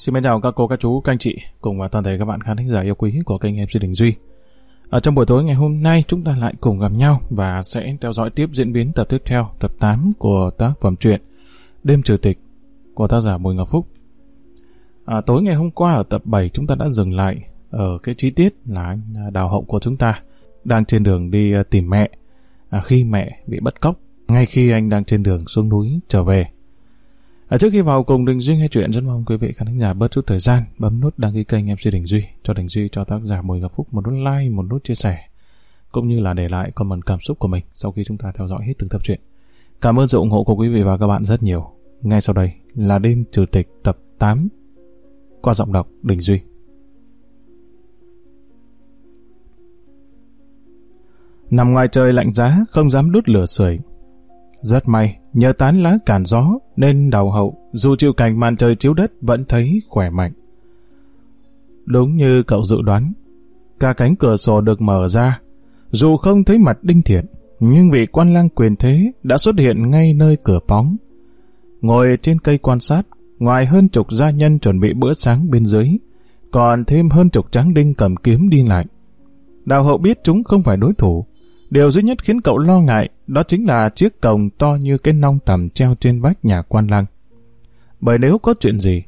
Xin mến chào các cô, các chú, các anh chị cùng và toàn thể các bạn khán thính giả yêu quý của kênh MC Đình Duy. Ở trong buổi tối ngày hôm nay chúng ta lại cùng gặp nhau và sẽ theo dõi tiếp diễn biến tập tiếp theo, tập 8 của tác phẩm truyện Đêm Trừ Tịch của tác giả Bùi Ngọc Phúc. À, tối ngày hôm qua ở tập 7 chúng ta đã dừng lại ở cái chi tiết là anh đào hậu của chúng ta đang trên đường đi à, tìm mẹ à, khi mẹ bị bắt cóc ngay khi anh đang trên đường xuống núi trở về. À, trước khi vào cùng Đình Duy nghe chuyện, rất mong quý vị khán giả bớt chút thời gian bấm nút đăng ký kênh MC Đình Duy cho Đình Duy cho tác giả Bùi gặp Phúc một nút like, một nút chia sẻ cũng như là để lại comment cảm xúc của mình sau khi chúng ta theo dõi hết từng tập truyện. Cảm ơn sự ủng hộ của quý vị và các bạn rất nhiều. Ngay sau đây là đêm trừ tịch tập 8 qua giọng đọc Đình Duy. Nằm ngoài trời lạnh giá, không dám đốt lửa sưởi. Rất may, nhờ tán lá cản gió nên đào hậu, dù chịu cảnh màn trời chiếu đất vẫn thấy khỏe mạnh. Đúng như cậu dự đoán, cả cánh cửa sổ được mở ra, dù không thấy mặt đinh thiện, nhưng vị quan lang quyền thế đã xuất hiện ngay nơi cửa bóng. Ngồi trên cây quan sát, ngoài hơn chục gia nhân chuẩn bị bữa sáng bên dưới, còn thêm hơn chục tráng đinh cầm kiếm đi lại. Đào hậu biết chúng không phải đối thủ, Điều duy nhất khiến cậu lo ngại đó chính là chiếc cổng to như cái nong tầm treo trên vách nhà quan lang. Bởi nếu có chuyện gì,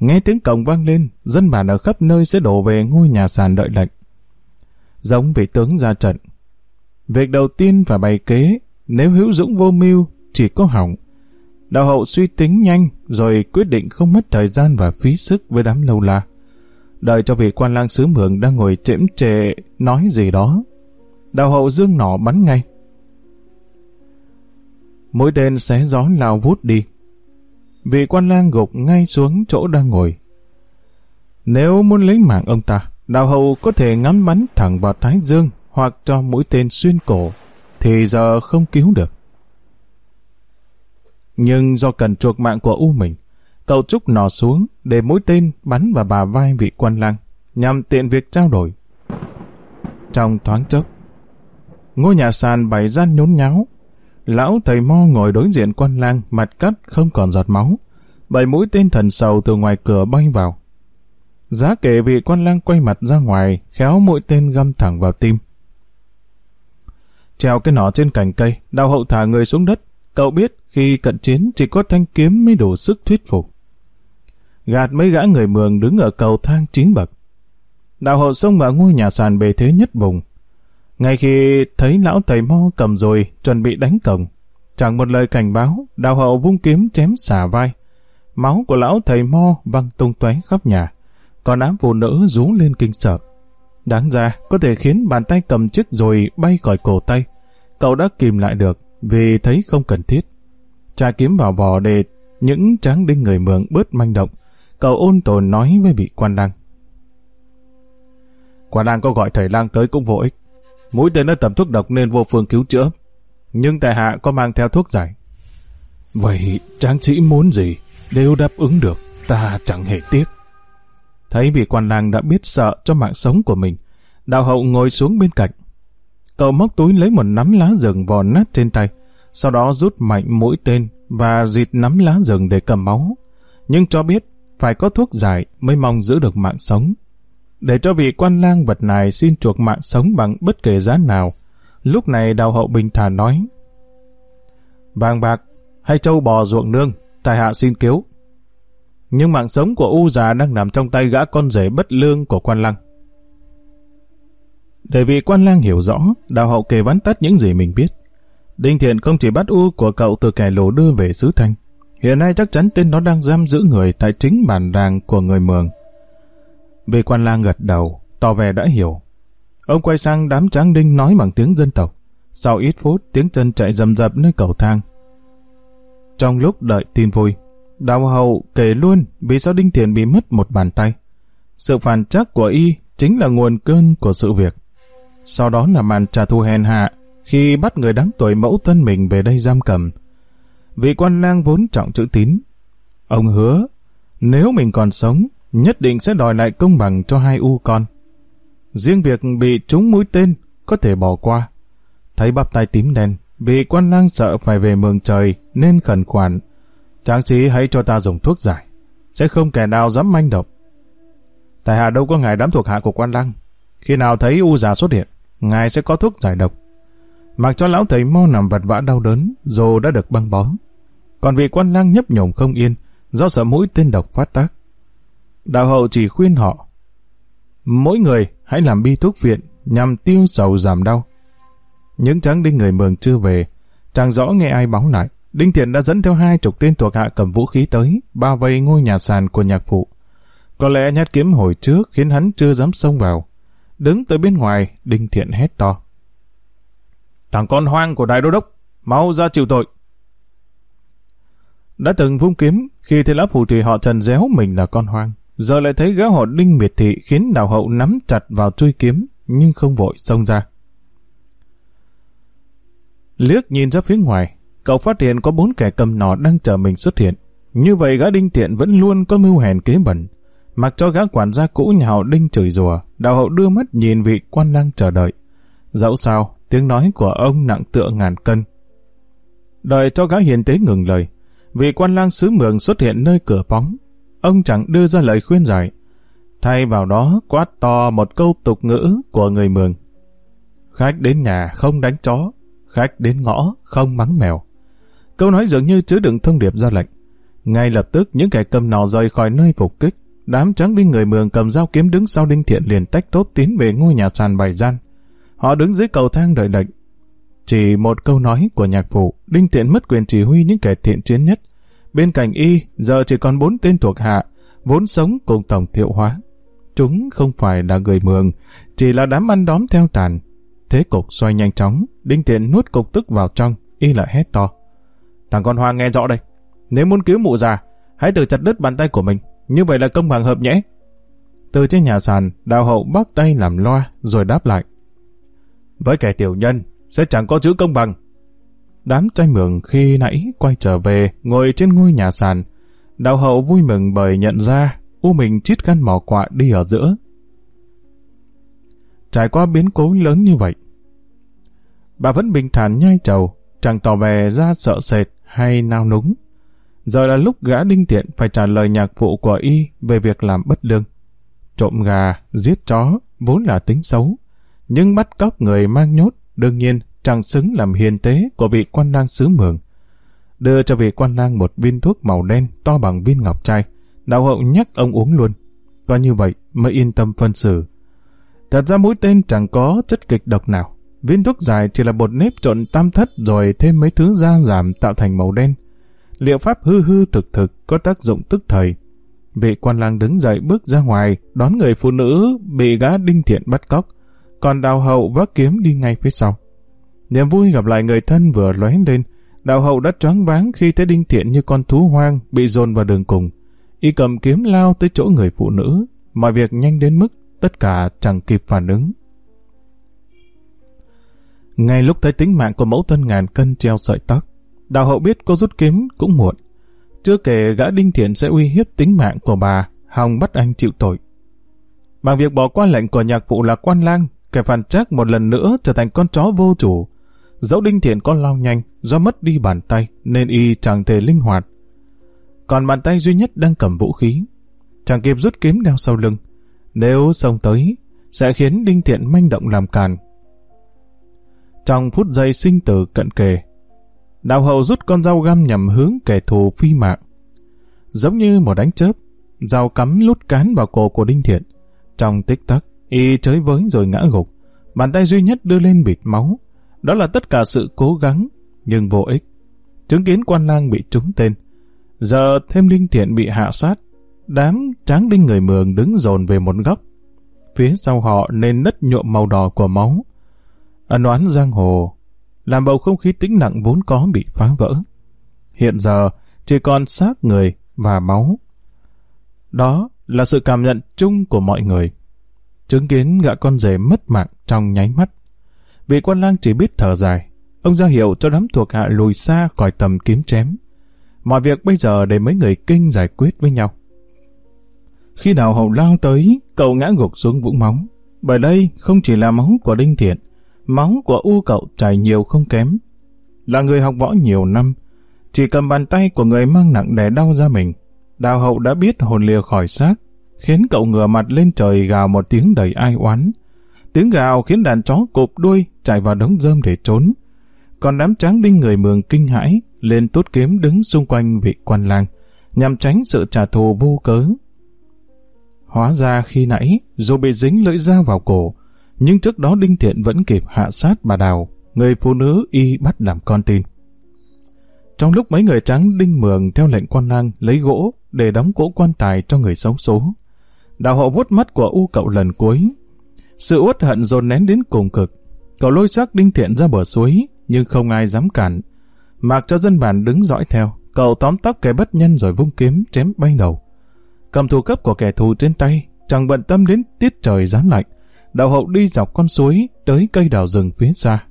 nghe tiếng cổng vang lên, dân bản ở khắp nơi sẽ đổ về ngôi nhà sàn đợi lệnh. Giống vị tướng ra trận. Việc đầu tiên phải bày kế, nếu hữu dũng vô mưu, chỉ có hỏng. Đạo hậu suy tính nhanh, rồi quyết định không mất thời gian và phí sức với đám lâu la. Đợi cho vị quan lang sứ mường đang ngồi chễm trệ nói gì đó, Đào hậu dương nỏ bắn ngay. Mũi tên xé gió lao vút đi. Vị quan lang gục ngay xuống chỗ đang ngồi. Nếu muốn lấy mạng ông ta, đào hậu có thể ngắm bắn thẳng vào thái dương hoặc cho mũi tên xuyên cổ, thì giờ không cứu được. Nhưng do cần chuộc mạng của U mình, cậu trúc nỏ xuống để mũi tên bắn vào bà vai vị quan lang, nhằm tiện việc trao đổi. Trong thoáng chốc, Ngôi nhà sàn bày gian nhốn nháo. Lão thầy mo ngồi đối diện quan lang, mặt cắt không còn giọt máu. Bảy mũi tên thần sầu từ ngoài cửa bay vào. Giá kể vị quan lang quay mặt ra ngoài, khéo mũi tên găm thẳng vào tim. Treo cái nỏ trên cành cây, đào hậu thả người xuống đất. Cậu biết khi cận chiến chỉ có thanh kiếm mới đủ sức thuyết phục. Gạt mấy gã người mường đứng ở cầu thang chín bậc. Đào hậu xông vào ngôi nhà sàn bề thế nhất vùng, ngay khi thấy lão thầy mo cầm rồi chuẩn bị đánh cổng, chẳng một lời cảnh báo, đào hậu vung kiếm chém xả vai. Máu của lão thầy mo văng tung tóe khắp nhà, còn ám phụ nữ rú lên kinh sợ. Đáng ra có thể khiến bàn tay cầm chiếc rồi bay khỏi cổ tay. Cậu đã kìm lại được vì thấy không cần thiết. Cha kiếm vào vò để những tráng đinh người mượn bớt manh động. Cậu ôn tồn nói với vị quan lang. Quan lang có gọi thầy lang tới cũng vô ích. Mũi tên đã tẩm thuốc độc nên vô phương cứu chữa. Nhưng tại hạ có mang theo thuốc giải. Vậy tráng sĩ muốn gì đều đáp ứng được, ta chẳng hề tiếc. Thấy vị quan lang đã biết sợ cho mạng sống của mình, đạo hậu ngồi xuống bên cạnh. Cậu móc túi lấy một nắm lá rừng vò nát trên tay, sau đó rút mạnh mũi tên và dịt nắm lá rừng để cầm máu. Nhưng cho biết phải có thuốc giải mới mong giữ được mạng sống để cho vị quan lang vật này xin chuộc mạng sống bằng bất kể giá nào. Lúc này đào hậu bình thản nói, Vàng bạc hay châu bò ruộng nương, tài hạ xin cứu. Nhưng mạng sống của U già đang nằm trong tay gã con rể bất lương của quan lang. Để vị quan lang hiểu rõ, đào hậu kể vắn tắt những gì mình biết. Đinh Thiện không chỉ bắt U của cậu từ kẻ lồ đưa về xứ Thanh. Hiện nay chắc chắn tên nó đang giam giữ người tại chính bản đàng của người Mường. Vị quan lang gật đầu, tỏ vẻ đã hiểu. Ông quay sang đám tráng đinh nói bằng tiếng dân tộc. Sau ít phút, tiếng chân chạy rầm rập nơi cầu thang. Trong lúc đợi tin vui, đào hậu kể luôn vì sao Đinh Thiện bị mất một bàn tay. Sự phản chắc của y chính là nguồn cơn của sự việc. Sau đó là màn trả thù hèn hạ khi bắt người đáng tuổi mẫu thân mình về đây giam cầm. Vị quan lang vốn trọng chữ tín. Ông hứa, nếu mình còn sống, nhất định sẽ đòi lại công bằng cho hai u con. Riêng việc bị trúng mũi tên có thể bỏ qua. Thấy bắp tay tím đen, vì quan lang sợ phải về mường trời nên khẩn khoản. Tráng sĩ hãy cho ta dùng thuốc giải. sẽ không kẻ nào dám manh động. Tại hạ đâu có ngài đám thuộc hạ của quan lang Khi nào thấy u già xuất hiện, ngài sẽ có thuốc giải độc. Mặc cho lão thầy mo nằm vật vã đau đớn, dù đã được băng bó. Còn vị quan lang nhấp nhổm không yên, do sợ mũi tên độc phát tác. Đạo hậu chỉ khuyên họ, mỗi người hãy làm bi thuốc viện nhằm tiêu sầu giảm đau. Những tráng đinh người mường chưa về, chẳng rõ nghe ai báo lại. Đinh Thiện đã dẫn theo hai chục tên thuộc hạ cầm vũ khí tới, bao vây ngôi nhà sàn của nhạc phụ. Có lẽ nhát kiếm hồi trước khiến hắn chưa dám xông vào. Đứng tới bên ngoài, Đinh Thiện hét to. Thằng con hoang của đại đô đốc, mau ra chịu tội. Đã từng vung kiếm, khi thấy lão phù thủy họ trần réo mình là con hoang. Giờ lại thấy gã họ đinh miệt thị khiến đào hậu nắm chặt vào chui kiếm, nhưng không vội xông ra. Liếc nhìn ra phía ngoài, cậu phát hiện có bốn kẻ cầm nỏ đang chờ mình xuất hiện. Như vậy gã đinh tiện vẫn luôn có mưu hèn kế bẩn. Mặc cho gã quản gia cũ nhà họ đinh chửi rùa, đào hậu đưa mắt nhìn vị quan lang chờ đợi. Dẫu sao, tiếng nói của ông nặng tựa ngàn cân. Đợi cho gã hiền tế ngừng lời, vị quan lang sứ mường xuất hiện nơi cửa bóng. Ông chẳng đưa ra lời khuyên giải. Thay vào đó quát to một câu tục ngữ của người mường. Khách đến nhà không đánh chó, khách đến ngõ không mắng mèo. Câu nói dường như chứa đựng thông điệp ra lệnh. Ngay lập tức những kẻ cầm nỏ rời khỏi nơi phục kích. Đám trắng đinh người mường cầm dao kiếm đứng sau đinh thiện liền tách tốt tiến về ngôi nhà sàn bày gian. Họ đứng dưới cầu thang đợi lệnh. Chỉ một câu nói của nhạc phụ, đinh thiện mất quyền chỉ huy những kẻ thiện chiến nhất. Bên cạnh y, giờ chỉ còn bốn tên thuộc hạ, vốn sống cùng tổng thiệu hóa. Chúng không phải là người mường, chỉ là đám ăn đóm theo tàn. Thế cục xoay nhanh chóng, đinh tiện nuốt cục tức vào trong, y lại hét to. Thằng con hoa nghe rõ đây. Nếu muốn cứu mụ già, hãy tự chặt đứt bàn tay của mình. Như vậy là công bằng hợp nhẽ. Từ trên nhà sàn, đào hậu bắt tay làm loa, rồi đáp lại. Với kẻ tiểu nhân, sẽ chẳng có chữ công bằng. Đám trai mường khi nãy quay trở về, ngồi trên ngôi nhà sàn. đạo hậu vui mừng bởi nhận ra U mình chít căn mỏ quạ đi ở giữa. Trải qua biến cố lớn như vậy, bà vẫn bình thản nhai trầu, chẳng tỏ vẻ ra sợ sệt hay nao núng. Giờ là lúc gã đinh tiện phải trả lời nhạc phụ của y về việc làm bất lương. Trộm gà, giết chó, vốn là tính xấu. Nhưng bắt cóc người mang nhốt, đương nhiên chẳng xứng làm hiền tế của vị quan lang xứ mường. Đưa cho vị quan lang một viên thuốc màu đen to bằng viên ngọc trai. Đạo hậu nhắc ông uống luôn. Có như vậy mới yên tâm phân xử. Thật ra mũi tên chẳng có chất kịch độc nào. Viên thuốc dài chỉ là bột nếp trộn tam thất rồi thêm mấy thứ da giảm tạo thành màu đen. Liệu pháp hư hư thực thực có tác dụng tức thời. Vị quan lang đứng dậy bước ra ngoài, đón người phụ nữ bị gã đinh thiện bắt cóc, còn đào hậu vác kiếm đi ngay phía sau. Niềm vui gặp lại người thân vừa lóe lên, đạo hậu đã choáng váng khi thấy đinh thiện như con thú hoang bị dồn vào đường cùng. Y cầm kiếm lao tới chỗ người phụ nữ, mọi việc nhanh đến mức tất cả chẳng kịp phản ứng. Ngay lúc thấy tính mạng của mẫu thân ngàn cân treo sợi tóc, đào hậu biết cô rút kiếm cũng muộn. Chưa kể gã đinh thiện sẽ uy hiếp tính mạng của bà, hòng bắt anh chịu tội. Bằng việc bỏ qua lệnh của nhạc phụ là quan lang, kẻ phản trác một lần nữa trở thành con chó vô chủ. Dẫu đinh thiện có lao nhanh, do mất đi bàn tay, nên y chẳng thể linh hoạt. Còn bàn tay duy nhất đang cầm vũ khí. Chẳng kịp rút kiếm đeo sau lưng. Nếu xông tới, sẽ khiến đinh thiện manh động làm càn, trong phút giây sinh tử cận kề. Đào hậu rút con dao găm nhằm hướng kẻ thù phi mạng. Giống như một đánh chớp, dao cắm lút cán vào cổ của Đinh Thiện. Trong tích tắc, y chới với rồi ngã gục. Bàn tay duy nhất đưa lên bịt máu. Đó là tất cả sự cố gắng, nhưng vô ích. Chứng kiến quan lang bị trúng tên. Giờ thêm linh Thiện bị hạ sát. Đám tráng đinh người mường đứng dồn về một góc. Phía sau họ nên nứt nhuộm màu đỏ của máu ân oán giang hồ, làm bầu không khí tĩnh lặng vốn có bị phá vỡ. Hiện giờ, chỉ còn xác người và máu. Đó là sự cảm nhận chung của mọi người. Chứng kiến gã con rể mất mạng trong nháy mắt. Vị quan lang chỉ biết thở dài. Ông ra hiệu cho đám thuộc hạ lùi xa khỏi tầm kiếm chém. Mọi việc bây giờ để mấy người kinh giải quyết với nhau. Khi nào hậu lao tới, cậu ngã gục xuống vũng máu. Bởi đây không chỉ là máu của Đinh Thiện, Máu của U cậu chảy nhiều không kém. Là người học võ nhiều năm, chỉ cầm bàn tay của người mang nặng đè đau ra mình. Đào hậu đã biết hồn lìa khỏi xác, khiến cậu ngửa mặt lên trời gào một tiếng đầy ai oán. Tiếng gào khiến đàn chó cụp đuôi chạy vào đống rơm để trốn. Còn đám tráng đinh người mường kinh hãi, lên tốt kiếm đứng xung quanh vị quan lang, nhằm tránh sự trả thù vô cớ. Hóa ra khi nãy, dù bị dính lưỡi dao vào cổ, nhưng trước đó Đinh Thiện vẫn kịp hạ sát bà Đào, người phụ nữ y bắt làm con tin. Trong lúc mấy người trắng đinh mường theo lệnh quan lang lấy gỗ để đóng cỗ quan tài cho người xấu số, đào hộ vuốt mắt của U cậu lần cuối. Sự uất hận dồn nén đến cùng cực. Cậu lôi xác Đinh Thiện ra bờ suối, nhưng không ai dám cản. Mặc cho dân bản đứng dõi theo, cậu tóm tóc kẻ bất nhân rồi vung kiếm chém bay đầu. Cầm thủ cấp của kẻ thù trên tay, chẳng bận tâm đến tiết trời gián lạnh. Đào hậu đi dọc con suối tới cây đào rừng phía xa.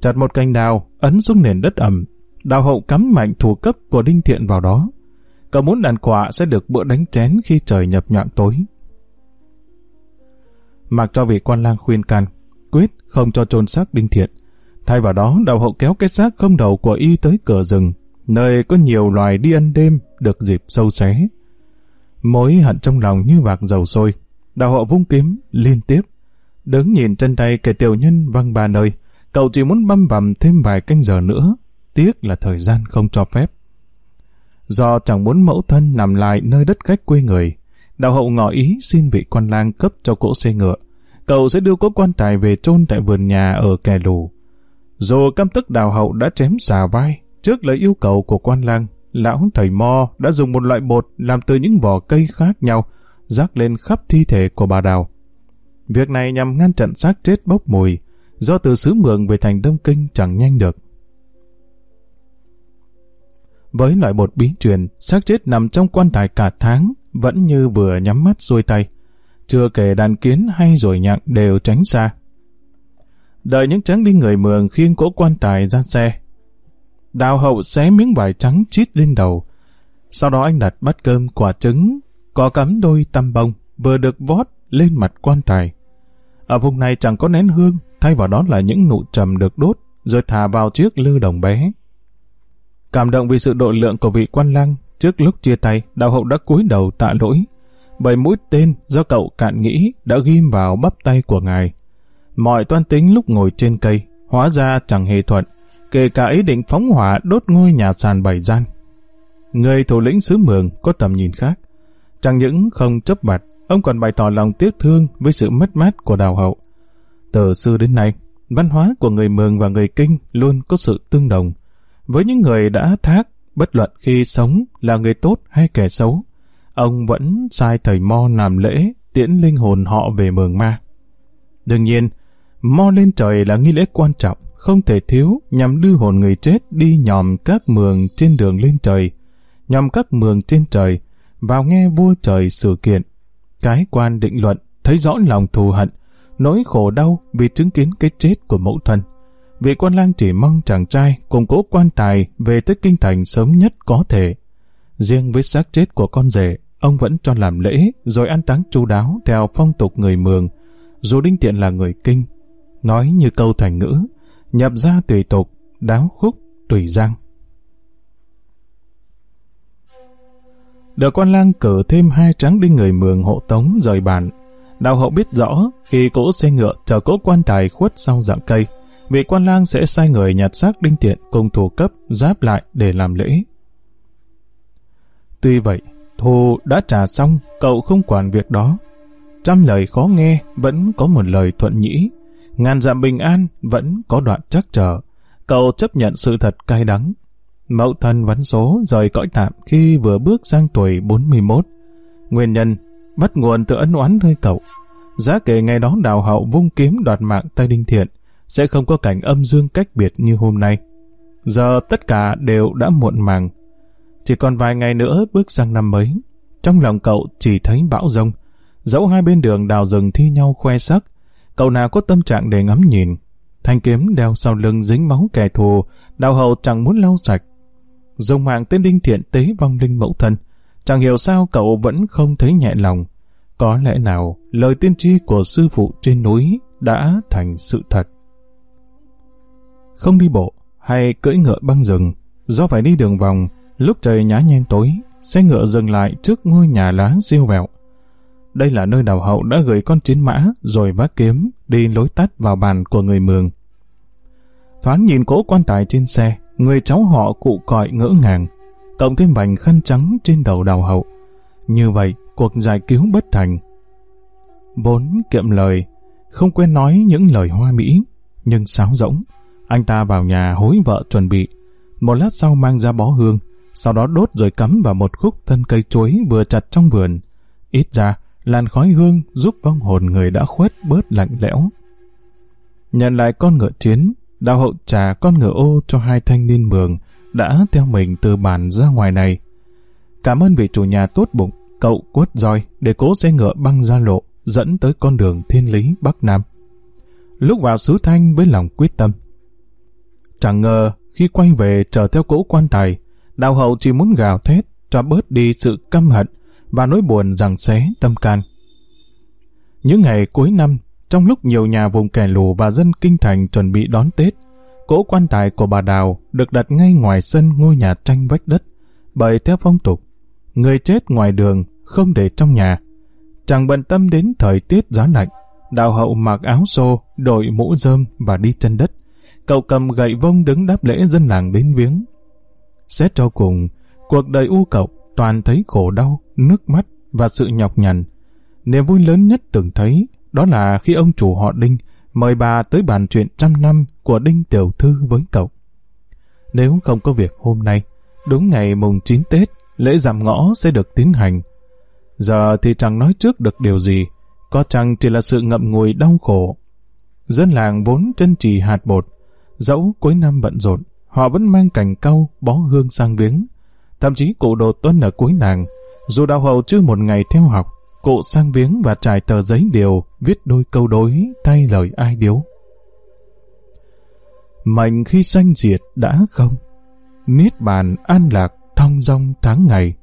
Chặt một cành đào, ấn xuống nền đất ẩm. Đào hậu cắm mạnh thủ cấp của Đinh Thiện vào đó. Cậu muốn đàn quả sẽ được bữa đánh chén khi trời nhập nhọn tối. Mặc cho vị quan lang khuyên can, quyết không cho chôn xác Đinh Thiện. Thay vào đó, đạo hậu kéo cái xác không đầu của y tới cửa rừng, nơi có nhiều loài đi ăn đêm được dịp sâu xé. Mối hận trong lòng như vạc dầu sôi, đạo hậu vung kiếm liên tiếp. Đứng nhìn chân tay kẻ tiểu nhân văng ba nơi, cậu chỉ muốn băm vằm thêm vài canh giờ nữa, tiếc là thời gian không cho phép. Do chẳng muốn mẫu thân nằm lại nơi đất khách quê người, đạo hậu ngỏ ý xin vị quan lang cấp cho cỗ xe ngựa. Cậu sẽ đưa cỗ quan tài về chôn tại vườn nhà ở kè lù. Dù căm tức đào hậu đã chém xà vai, trước lời yêu cầu của quan lang, lão thầy Mo đã dùng một loại bột làm từ những vỏ cây khác nhau, rác lên khắp thi thể của bà đào. Việc này nhằm ngăn chặn xác chết bốc mùi, do từ xứ mường về thành Đông Kinh chẳng nhanh được. Với loại bột bí truyền, xác chết nằm trong quan tài cả tháng, vẫn như vừa nhắm mắt xuôi tay. Chưa kể đàn kiến hay rồi nhặng đều tránh xa. Đợi những tráng đi người mường khiêng cỗ quan tài ra xe. Đào hậu xé miếng vải trắng chít lên đầu. Sau đó anh đặt bát cơm quả trứng, có cắm đôi tăm bông, vừa được vót lên mặt quan tài. Ở vùng này chẳng có nén hương, thay vào đó là những nụ trầm được đốt, rồi thả vào chiếc lư đồng bé. Cảm động vì sự độ lượng của vị quan lăng, trước lúc chia tay, đạo hậu đã cúi đầu tạ lỗi. Bởi mũi tên do cậu cạn nghĩ đã ghim vào bắp tay của ngài. Mọi toan tính lúc ngồi trên cây, hóa ra chẳng hề thuận, kể cả ý định phóng hỏa đốt ngôi nhà sàn bảy gian. Người thủ lĩnh xứ mường có tầm nhìn khác. Chẳng những không chấp vặt, ông còn bày tỏ lòng tiếc thương với sự mất mát của đào hậu. Từ xưa đến nay, văn hóa của người mường và người kinh luôn có sự tương đồng. Với những người đã thác, bất luận khi sống là người tốt hay kẻ xấu, ông vẫn sai thầy Mo làm lễ tiễn linh hồn họ về mường ma. Đương nhiên, Mo lên trời là nghi lễ quan trọng, không thể thiếu nhằm đưa hồn người chết đi nhòm các mường trên đường lên trời, nhòm các mường trên trời, vào nghe vua trời sự kiện. Cái quan định luận thấy rõ lòng thù hận, nỗi khổ đau vì chứng kiến cái chết của mẫu thân. Vị quan lang chỉ mong chàng trai cùng cố quan tài về tới kinh thành sớm nhất có thể. Riêng với xác chết của con rể, ông vẫn cho làm lễ rồi an táng chu đáo theo phong tục người mường, dù Đinh Tiện là người kinh. Nói như câu thành ngữ, nhập ra tùy tục, đáo khúc tùy giang. Được quan lang cử thêm hai tráng đinh người mường hộ tống rời bàn. đào hậu biết rõ, khi cỗ xe ngựa chờ cỗ quan tài khuất sau dạng cây, vị quan lang sẽ sai người nhặt xác đinh tiện cùng thủ cấp giáp lại để làm lễ. Tuy vậy, thù đã trả xong, cậu không quản việc đó. Trăm lời khó nghe, vẫn có một lời thuận nhĩ. Ngàn dặm bình an, vẫn có đoạn chắc trở. Cậu chấp nhận sự thật cay đắng. Mẫu thân vắn số rời cõi tạm khi vừa bước sang tuổi 41. Nguyên nhân bắt nguồn từ ân oán nơi cậu. Giá kể ngày đó đào hậu vung kiếm đoạt mạng tay đinh thiện, sẽ không có cảnh âm dương cách biệt như hôm nay. Giờ tất cả đều đã muộn màng. Chỉ còn vài ngày nữa bước sang năm mới. Trong lòng cậu chỉ thấy bão rông. Dẫu hai bên đường đào rừng thi nhau khoe sắc, cậu nào có tâm trạng để ngắm nhìn. Thanh kiếm đeo sau lưng dính máu kẻ thù, đào hậu chẳng muốn lau sạch. Dùng mạng tên đinh thiện tế vong linh mẫu thân. Chẳng hiểu sao cậu vẫn không thấy nhẹ lòng. Có lẽ nào lời tiên tri của sư phụ trên núi đã thành sự thật không đi bộ hay cưỡi ngựa băng rừng, do phải đi đường vòng, lúc trời nhá nhem tối, xe ngựa dừng lại trước ngôi nhà lá siêu vẹo. Đây là nơi đào hậu đã gửi con chiến mã rồi vác kiếm đi lối tắt vào bàn của người mường. Thoáng nhìn cỗ quan tài trên xe, người cháu họ cụ cọi ngỡ ngàng, cộng thêm vành khăn trắng trên đầu đào hậu. Như vậy, cuộc giải cứu bất thành. Vốn kiệm lời, không quên nói những lời hoa mỹ, nhưng sáo rỗng. Anh ta vào nhà hối vợ chuẩn bị, một lát sau mang ra bó hương, sau đó đốt rồi cắm vào một khúc thân cây chuối vừa chặt trong vườn. Ít ra, làn khói hương giúp vong hồn người đã khuất bớt lạnh lẽo. Nhận lại con ngựa chiến, đào hậu trả con ngựa ô cho hai thanh niên mường đã theo mình từ bản ra ngoài này. Cảm ơn vị chủ nhà tốt bụng, cậu quất roi để cố xe ngựa băng ra lộ, dẫn tới con đường thiên lý Bắc Nam. Lúc vào xứ thanh với lòng quyết tâm. Chẳng ngờ, khi quay về chờ theo cỗ quan tài, đào hậu chỉ muốn gào thét cho bớt đi sự căm hận và nỗi buồn rằng xé tâm can. Những ngày cuối năm, trong lúc nhiều nhà vùng kẻ lù và dân kinh thành chuẩn bị đón Tết, cỗ quan tài của bà Đào được đặt ngay ngoài sân ngôi nhà tranh vách đất, bởi theo phong tục, người chết ngoài đường không để trong nhà. Chẳng bận tâm đến thời tiết giá lạnh, đào hậu mặc áo xô, đội mũ rơm và đi chân đất. Cậu cầm gậy vông đứng đáp lễ dân làng đến viếng. Xét cho cùng, cuộc đời u cậu toàn thấy khổ đau, nước mắt và sự nhọc nhằn. Niềm vui lớn nhất từng thấy đó là khi ông chủ họ Đinh mời bà tới bàn chuyện trăm năm của Đinh Tiểu Thư với cậu. Nếu không có việc hôm nay, đúng ngày mùng 9 Tết, lễ giảm ngõ sẽ được tiến hành. Giờ thì chẳng nói trước được điều gì, có chăng chỉ là sự ngậm ngùi đau khổ. Dân làng vốn chân trì hạt bột, dẫu cuối năm bận rộn, họ vẫn mang cành cau bó hương sang viếng. Thậm chí cụ đồ tuân ở cuối nàng, dù đào hậu chưa một ngày theo học, cụ sang viếng và trải tờ giấy điều, viết đôi câu đối thay lời ai điếu. Mệnh khi sanh diệt đã không, niết bàn an lạc thong dong tháng ngày.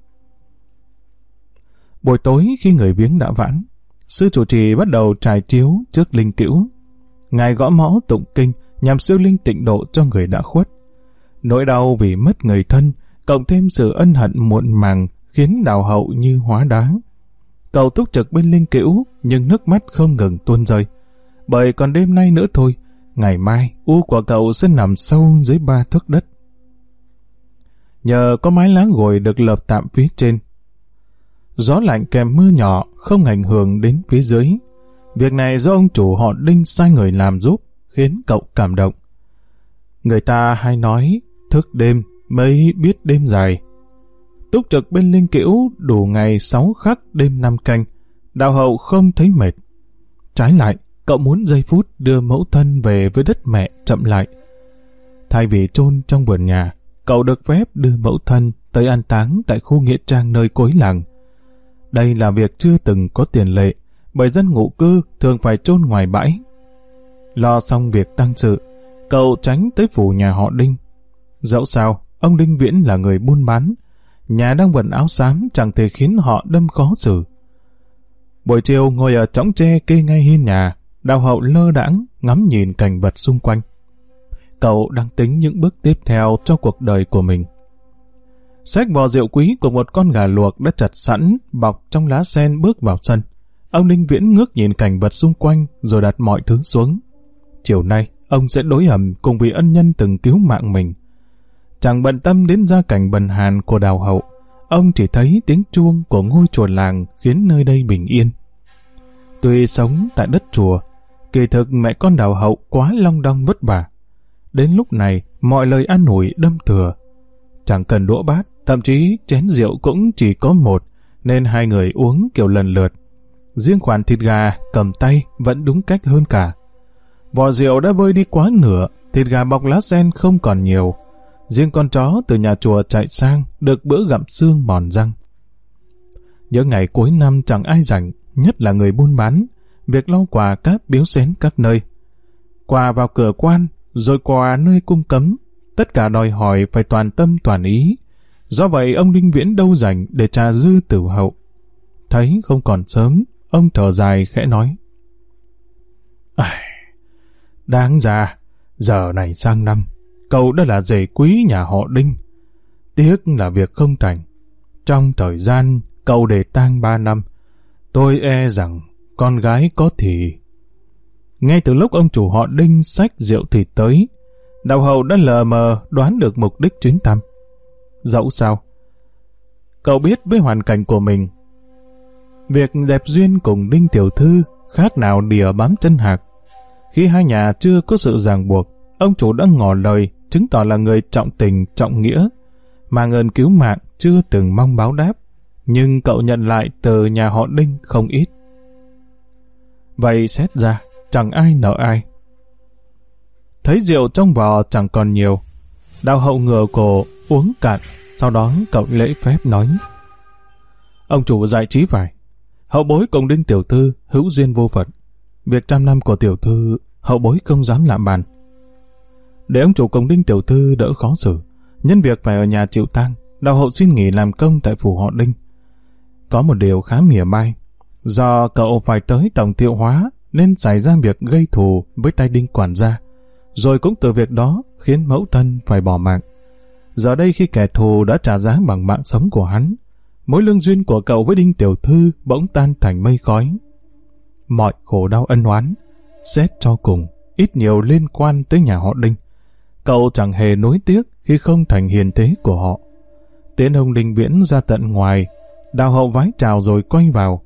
Buổi tối khi người viếng đã vãn, sư chủ trì bắt đầu trải chiếu trước linh cữu. Ngài gõ mõ tụng kinh nhằm siêu linh tịnh độ cho người đã khuất. Nỗi đau vì mất người thân, cộng thêm sự ân hận muộn màng khiến đào hậu như hóa đá. Cậu túc trực bên linh cữu, nhưng nước mắt không ngừng tuôn rơi. Bởi còn đêm nay nữa thôi, ngày mai u của cậu sẽ nằm sâu dưới ba thước đất. Nhờ có mái lá gồi được lợp tạm phía trên. Gió lạnh kèm mưa nhỏ không ảnh hưởng đến phía dưới. Việc này do ông chủ họ Đinh sai người làm giúp, khiến cậu cảm động. Người ta hay nói, thức đêm mới biết đêm dài. Túc trực bên linh cữu đủ ngày sáu khắc đêm năm canh, đào hậu không thấy mệt. Trái lại, cậu muốn giây phút đưa mẫu thân về với đất mẹ chậm lại. Thay vì chôn trong vườn nhà, cậu được phép đưa mẫu thân tới an táng tại khu nghĩa trang nơi cối làng. Đây là việc chưa từng có tiền lệ, bởi dân ngụ cư thường phải chôn ngoài bãi. Lo xong việc tăng sự, cậu tránh tới phủ nhà họ Đinh. Dẫu sao, ông Đinh Viễn là người buôn bán, nhà đang vận áo xám chẳng thể khiến họ đâm khó xử. Buổi chiều ngồi ở trống tre kê ngay hiên nhà, đào hậu lơ đãng ngắm nhìn cảnh vật xung quanh. Cậu đang tính những bước tiếp theo cho cuộc đời của mình. Xách vò rượu quý của một con gà luộc đã chặt sẵn, bọc trong lá sen bước vào sân. Ông Ninh Viễn ngước nhìn cảnh vật xung quanh rồi đặt mọi thứ xuống. Chiều nay, ông sẽ đối hầm cùng vị ân nhân từng cứu mạng mình. Chẳng bận tâm đến gia cảnh bần hàn của đào hậu, ông chỉ thấy tiếng chuông của ngôi chùa làng khiến nơi đây bình yên. Tuy sống tại đất chùa, kỳ thực mẹ con đào hậu quá long đong vất vả. Đến lúc này, mọi lời an ủi đâm thừa. Chẳng cần đũa bát, thậm chí chén rượu cũng chỉ có một, nên hai người uống kiểu lần lượt. Riêng khoản thịt gà cầm tay vẫn đúng cách hơn cả. Vò rượu đã vơi đi quá nửa, thịt gà bọc lá sen không còn nhiều, Riêng con chó từ nhà chùa chạy sang được bữa gặm xương mòn răng. Những ngày cuối năm chẳng ai rảnh, nhất là người buôn bán, việc lau quà cáp biếu xén các nơi. Quà vào cửa quan, rồi quà nơi cung cấm, tất cả đòi hỏi phải toàn tâm toàn ý. Do vậy ông Đinh Viễn đâu rảnh để trà dư tử hậu. Thấy không còn sớm, ông thở dài khẽ nói. Ai, đáng ra, giờ này sang năm, Cậu đã là rể quý nhà họ Đinh. Tiếc là việc không thành. trong thời gian cậu để tang ba năm, tôi e rằng con gái có thì. Ngay từ lúc ông chủ họ Đinh sách rượu thịt tới, đạo hậu đã lờ mờ đoán được mục đích chuyến thăm. Dẫu sao, cậu biết với hoàn cảnh của mình, việc đẹp duyên cùng Đinh Tiểu Thư khác nào đìa bám chân hạc. Khi hai nhà chưa có sự ràng buộc, ông chủ đã ngỏ lời chứng tỏ là người trọng tình, trọng nghĩa, mà ngân cứu mạng chưa từng mong báo đáp, nhưng cậu nhận lại từ nhà họ Đinh không ít. Vậy xét ra, chẳng ai nợ ai. Thấy rượu trong vò chẳng còn nhiều, đào hậu ngửa cổ uống cạn, sau đó cậu lễ phép nói. Ông chủ giải trí phải, hậu bối cùng đinh tiểu thư hữu duyên vô phận. Việc trăm năm của tiểu thư, hậu bối không dám lạm bàn. Để ông chủ cùng đinh tiểu thư đỡ khó xử, nhân việc phải ở nhà chịu tang, đào hậu xin nghỉ làm công tại phủ họ đinh. Có một điều khá mỉa mai, do cậu phải tới tổng tiêu hóa nên xảy ra việc gây thù với tay đinh quản gia, rồi cũng từ việc đó khiến mẫu thân phải bỏ mạng. Giờ đây khi kẻ thù đã trả giá bằng mạng sống của hắn, mối lương duyên của cậu với đinh tiểu thư bỗng tan thành mây khói. Mọi khổ đau ân oán, xét cho cùng, ít nhiều liên quan tới nhà họ đinh. Cậu chẳng hề nối tiếc khi không thành hiền thế của họ. Tiến ông Linh Viễn ra tận ngoài, đào hậu vái chào rồi quay vào.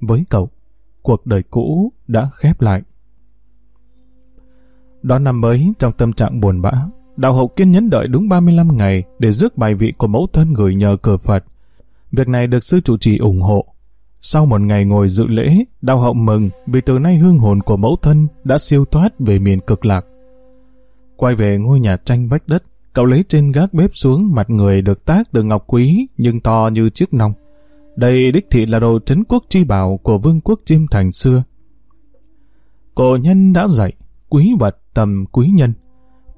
Với cậu, cuộc đời cũ đã khép lại. Đón năm mới trong tâm trạng buồn bã, đạo hậu kiên nhẫn đợi đúng 35 ngày để rước bài vị của mẫu thân gửi nhờ cờ Phật. Việc này được sư chủ trì ủng hộ. Sau một ngày ngồi dự lễ, đau hậu mừng vì từ nay hương hồn của mẫu thân đã siêu thoát về miền cực lạc. Quay về ngôi nhà tranh vách đất, cậu lấy trên gác bếp xuống mặt người được tác từ ngọc quý nhưng to như chiếc nòng. Đây đích thị là đồ trấn quốc chi bảo của vương quốc chiêm thành xưa. Cổ nhân đã dạy, quý vật tầm quý nhân.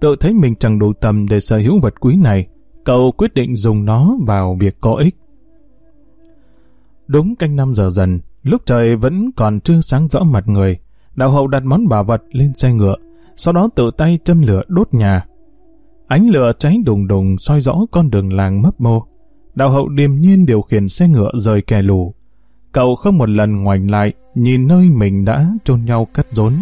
Tự thấy mình chẳng đủ tầm để sở hữu vật quý này, cậu quyết định dùng nó vào việc có ích. Đúng canh năm giờ dần, lúc trời vẫn còn chưa sáng rõ mặt người, đạo hậu đặt món bảo vật lên xe ngựa, sau đó tự tay châm lửa đốt nhà. Ánh lửa cháy đùng đùng soi rõ con đường làng mấp mô. Đạo hậu điềm nhiên điều khiển xe ngựa rời kẻ lù. Cậu không một lần ngoảnh lại, nhìn nơi mình đã chôn nhau cắt rốn.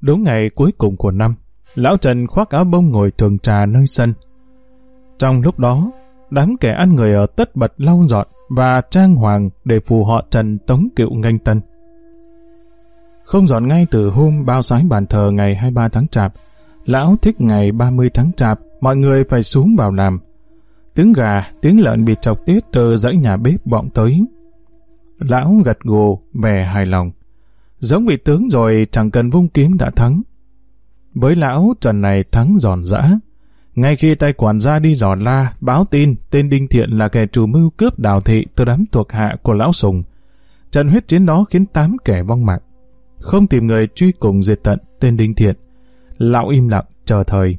Đúng ngày cuối cùng của năm, Lão Trần khoác áo bông ngồi thường trà nơi sân. Trong lúc đó, đám kẻ ăn người ở tất bật lau dọn và trang hoàng để phù họ Trần tống cựu nghênh tân. Không dọn ngay từ hôm bao sái bàn thờ ngày 23 tháng Chạp, Lão thích ngày 30 tháng Chạp, mọi người phải xuống vào làm. Tiếng gà, tiếng lợn bị chọc tiết từ dãy nhà bếp vọng tới. Lão gật gù, vẻ hài lòng. Giống vị tướng rồi chẳng cần vung kiếm đã thắng. Với lão, trần này thắng giòn giã. Ngay khi tay quản gia đi dò la, báo tin tên Đinh Thiện là kẻ chủ mưu cướp đào thị từ đám thuộc hạ của lão Sùng. Trận huyết chiến đó khiến tám kẻ vong mạng. Không tìm người truy cùng diệt tận tên Đinh Thiện. Lão im lặng, chờ thời.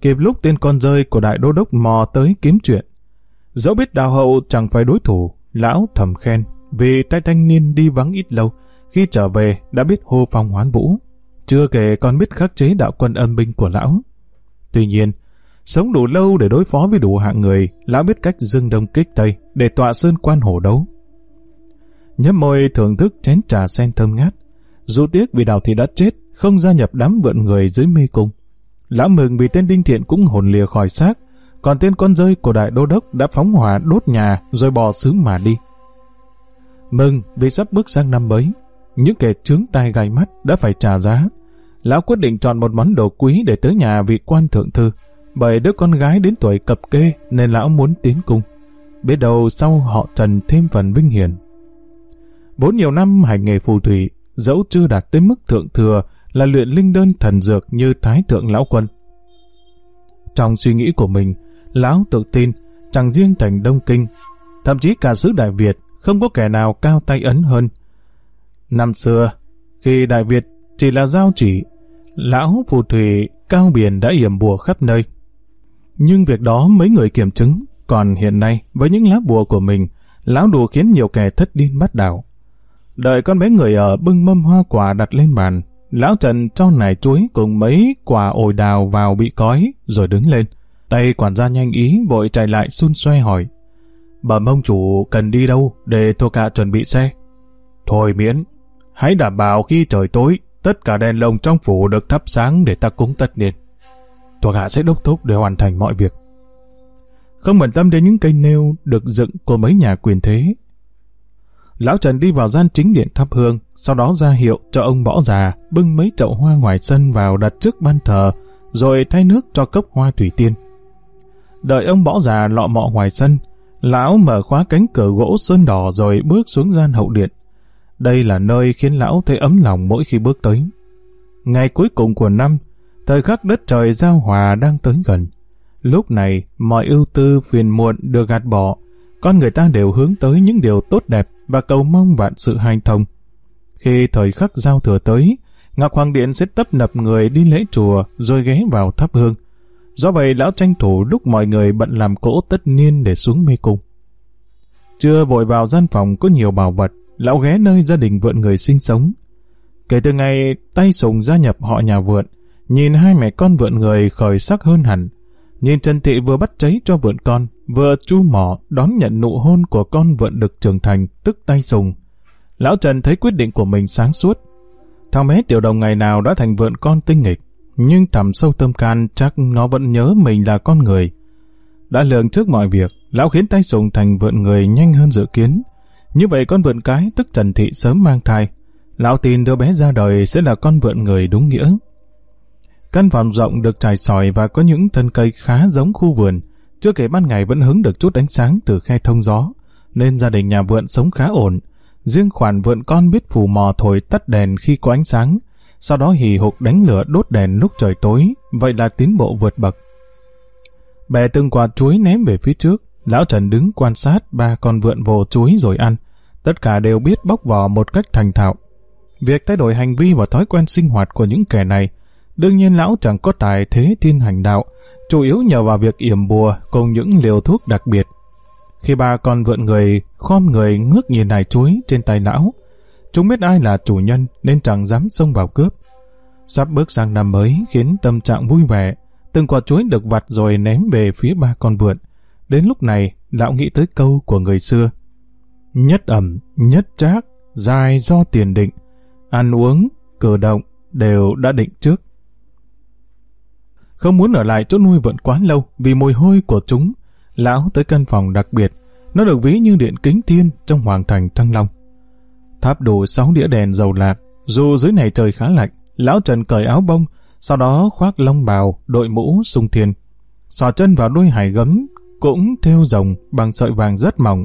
Kịp lúc tên con rơi của đại đô đốc mò tới kiếm chuyện. Dẫu biết đào hậu chẳng phải đối thủ, lão thầm khen vì tay thanh niên đi vắng ít lâu, khi trở về đã biết hô phong hoán vũ. Chưa kể còn biết khắc chế đạo quân âm binh của lão. Tuy nhiên, sống đủ lâu để đối phó với đủ hạng người, lão biết cách dưng đông kích tây để tọa sơn quan hổ đấu. Nhấp môi thưởng thức chén trà sen thơm ngát. Dù tiếc vì đào thị đã chết, không gia nhập đám vượn người dưới mê cung. Lão mừng vì tên Đinh Thiện cũng hồn lìa khỏi xác, còn tên con rơi của đại đô đốc đã phóng hỏa đốt nhà rồi bỏ xứ mà đi. Mừng vì sắp bước sang năm mới, những kẻ trướng tai gai mắt đã phải trả giá. Lão quyết định chọn một món đồ quý để tới nhà vị quan thượng thư, bởi đứa con gái đến tuổi cập kê nên lão muốn tiến cung. Biết đầu sau họ trần thêm phần vinh hiển. Vốn nhiều năm hành nghề phù thủy, dẫu chưa đạt tới mức thượng thừa là luyện linh đơn thần dược như Thái Thượng Lão Quân. Trong suy nghĩ của mình, Lão tự tin chẳng riêng thành Đông Kinh, thậm chí cả xứ Đại Việt không có kẻ nào cao tay ấn hơn. Năm xưa, khi Đại Việt chỉ là giao chỉ, Lão phù thủy cao biển đã yểm bùa khắp nơi. Nhưng việc đó mấy người kiểm chứng, còn hiện nay với những lá bùa của mình, Lão đùa khiến nhiều kẻ thất điên bắt đảo. Đợi con bé người ở bưng mâm hoa quả đặt lên bàn, Lão Trần cho nải chuối cùng mấy quả ổi đào vào bị cói, rồi đứng lên. Tay quản gia nhanh ý vội chạy lại xun xoe hỏi. Bẩm ông chủ cần đi đâu để thuộc cả chuẩn bị xe? Thôi miễn, hãy đảm bảo khi trời tối, tất cả đèn lồng trong phủ được thắp sáng để ta cúng tất niên. Thuộc hạ sẽ đốc thúc để hoàn thành mọi việc. Không bận tâm đến những cây nêu được dựng của mấy nhà quyền thế. Lão Trần đi vào gian chính điện thắp hương, sau đó ra hiệu cho ông bỏ già bưng mấy chậu hoa ngoài sân vào đặt trước ban thờ, rồi thay nước cho cốc hoa thủy tiên. Đợi ông bỏ già lọ mọ ngoài sân, lão mở khóa cánh cửa gỗ sơn đỏ rồi bước xuống gian hậu điện. Đây là nơi khiến lão thấy ấm lòng mỗi khi bước tới. Ngày cuối cùng của năm, thời khắc đất trời giao hòa đang tới gần. Lúc này, mọi ưu tư phiền muộn được gạt bỏ, con người ta đều hướng tới những điều tốt đẹp và cầu mong vạn sự hanh thông. Khi thời khắc giao thừa tới, Ngọc Hoàng Điện sẽ tấp nập người đi lễ chùa rồi ghé vào thắp hương. Do vậy lão tranh thủ lúc mọi người bận làm cỗ tất niên để xuống mê cung. Chưa vội vào gian phòng có nhiều bảo vật, lão ghé nơi gia đình vượn người sinh sống. Kể từ ngày tay sùng gia nhập họ nhà vượn, nhìn hai mẹ con vượn người khởi sắc hơn hẳn. Nhìn Trần Thị vừa bắt cháy cho vượn con, vừa chu mỏ đón nhận nụ hôn của con vượn được trưởng thành, tức tay sùng. Lão Trần thấy quyết định của mình sáng suốt. Thằng bé tiểu đồng ngày nào đã thành vượn con tinh nghịch, nhưng thẳm sâu tâm can chắc nó vẫn nhớ mình là con người. Đã lường trước mọi việc, lão khiến tay sùng thành vượn người nhanh hơn dự kiến. Như vậy con vượn cái tức Trần Thị sớm mang thai. Lão tin đứa bé ra đời sẽ là con vượn người đúng nghĩa. Căn phòng rộng được trải sỏi và có những thân cây khá giống khu vườn. Chưa kể ban ngày vẫn hứng được chút ánh sáng từ khe thông gió, nên gia đình nhà vượn sống khá ổn. Riêng khoản vượn con biết phù mò thổi tắt đèn khi có ánh sáng, sau đó hì hục đánh lửa đốt đèn lúc trời tối, vậy là tiến bộ vượt bậc. Bè từng quả chuối ném về phía trước, lão Trần đứng quan sát ba con vượn vồ chuối rồi ăn. Tất cả đều biết bóc vỏ một cách thành thạo. Việc thay đổi hành vi và thói quen sinh hoạt của những kẻ này, đương nhiên lão chẳng có tài thế thiên hành đạo, chủ yếu nhờ vào việc yểm bùa cùng những liều thuốc đặc biệt. Khi ba con vượn người khom người ngước nhìn nải chuối trên tay lão, chúng biết ai là chủ nhân nên chẳng dám xông vào cướp. Sắp bước sang năm mới khiến tâm trạng vui vẻ, từng quả chuối được vặt rồi ném về phía ba con vượn. Đến lúc này, lão nghĩ tới câu của người xưa. Nhất ẩm, nhất trác, dài do tiền định, ăn uống, cử động đều đã định trước. Không muốn ở lại chỗ nuôi vượn quá lâu vì mùi hôi của chúng, lão tới căn phòng đặc biệt, nó được ví như điện kính thiên trong hoàng thành Thăng Long. Tháp đủ sáu đĩa đèn dầu lạc, dù dưới này trời khá lạnh, lão Trần cởi áo bông, sau đó khoác lông bào, đội mũ sung thiên. Sò chân vào đuôi hải gấm, cũng theo rồng bằng sợi vàng rất mỏng.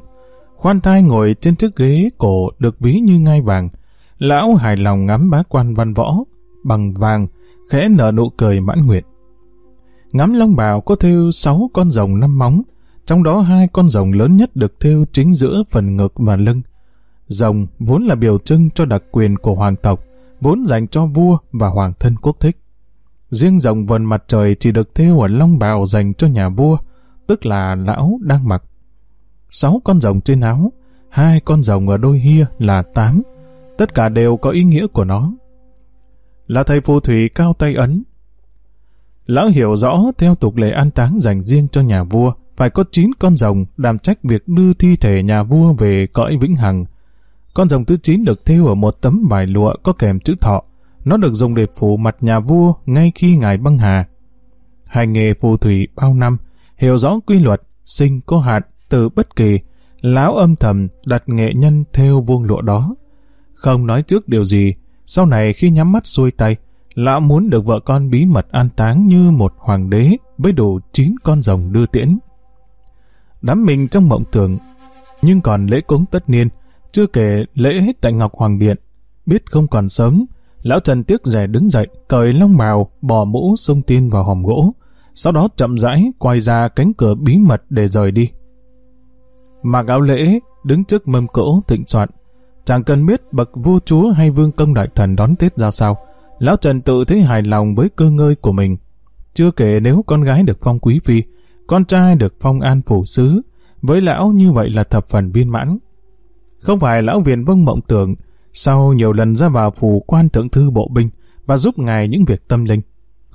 Khoan thai ngồi trên chiếc ghế cổ được ví như ngai vàng. Lão hài lòng ngắm bá quan văn võ, bằng vàng, khẽ nở nụ cười mãn nguyện. Ngắm long bào có thêu sáu con rồng năm móng, trong đó hai con rồng lớn nhất được thêu chính giữa phần ngực và lưng. Rồng vốn là biểu trưng cho đặc quyền của hoàng tộc, vốn dành cho vua và hoàng thân quốc thích. Riêng rồng vần mặt trời chỉ được thêu ở long bào dành cho nhà vua, tức là lão đang mặc. Sáu con rồng trên áo, hai con rồng ở đôi hia là tám, tất cả đều có ý nghĩa của nó. Là thầy phù thủy cao tay ấn. Lão hiểu rõ theo tục lệ an táng dành riêng cho nhà vua, phải có chín con rồng đảm trách việc đưa thi thể nhà vua về cõi vĩnh hằng. Con rồng thứ chín được thêu ở một tấm vải lụa có kèm chữ thọ. Nó được dùng để phủ mặt nhà vua ngay khi ngài băng hà. Hành nghề phù thủy bao năm, hiểu rõ quy luật, sinh có hạn, từ bất kỳ, lão âm thầm đặt nghệ nhân theo vuông lụa đó. Không nói trước điều gì, sau này khi nhắm mắt xuôi tay, lão muốn được vợ con bí mật an táng như một hoàng đế với đủ chín con rồng đưa tiễn. Đắm mình trong mộng tưởng, nhưng còn lễ cúng tất niên, chưa kể lễ hết tại Ngọc Hoàng Điện. Biết không còn sớm, lão Trần tiếc rẻ đứng dậy, cởi long bào, bỏ mũ sung tin vào hòm gỗ, sau đó chậm rãi quay ra cánh cửa bí mật để rời đi. Mạc áo lễ, đứng trước mâm cỗ thịnh soạn. Chẳng cần biết bậc vua chúa hay vương công đại thần đón Tết ra sao, Lão Trần tự thấy hài lòng với cơ ngơi của mình. Chưa kể nếu con gái được phong quý phi, con trai được phong an phủ sứ, với lão như vậy là thập phần viên mãn. Không phải lão viền vâng mộng tưởng, sau nhiều lần ra vào phủ quan thượng thư bộ binh và giúp ngài những việc tâm linh.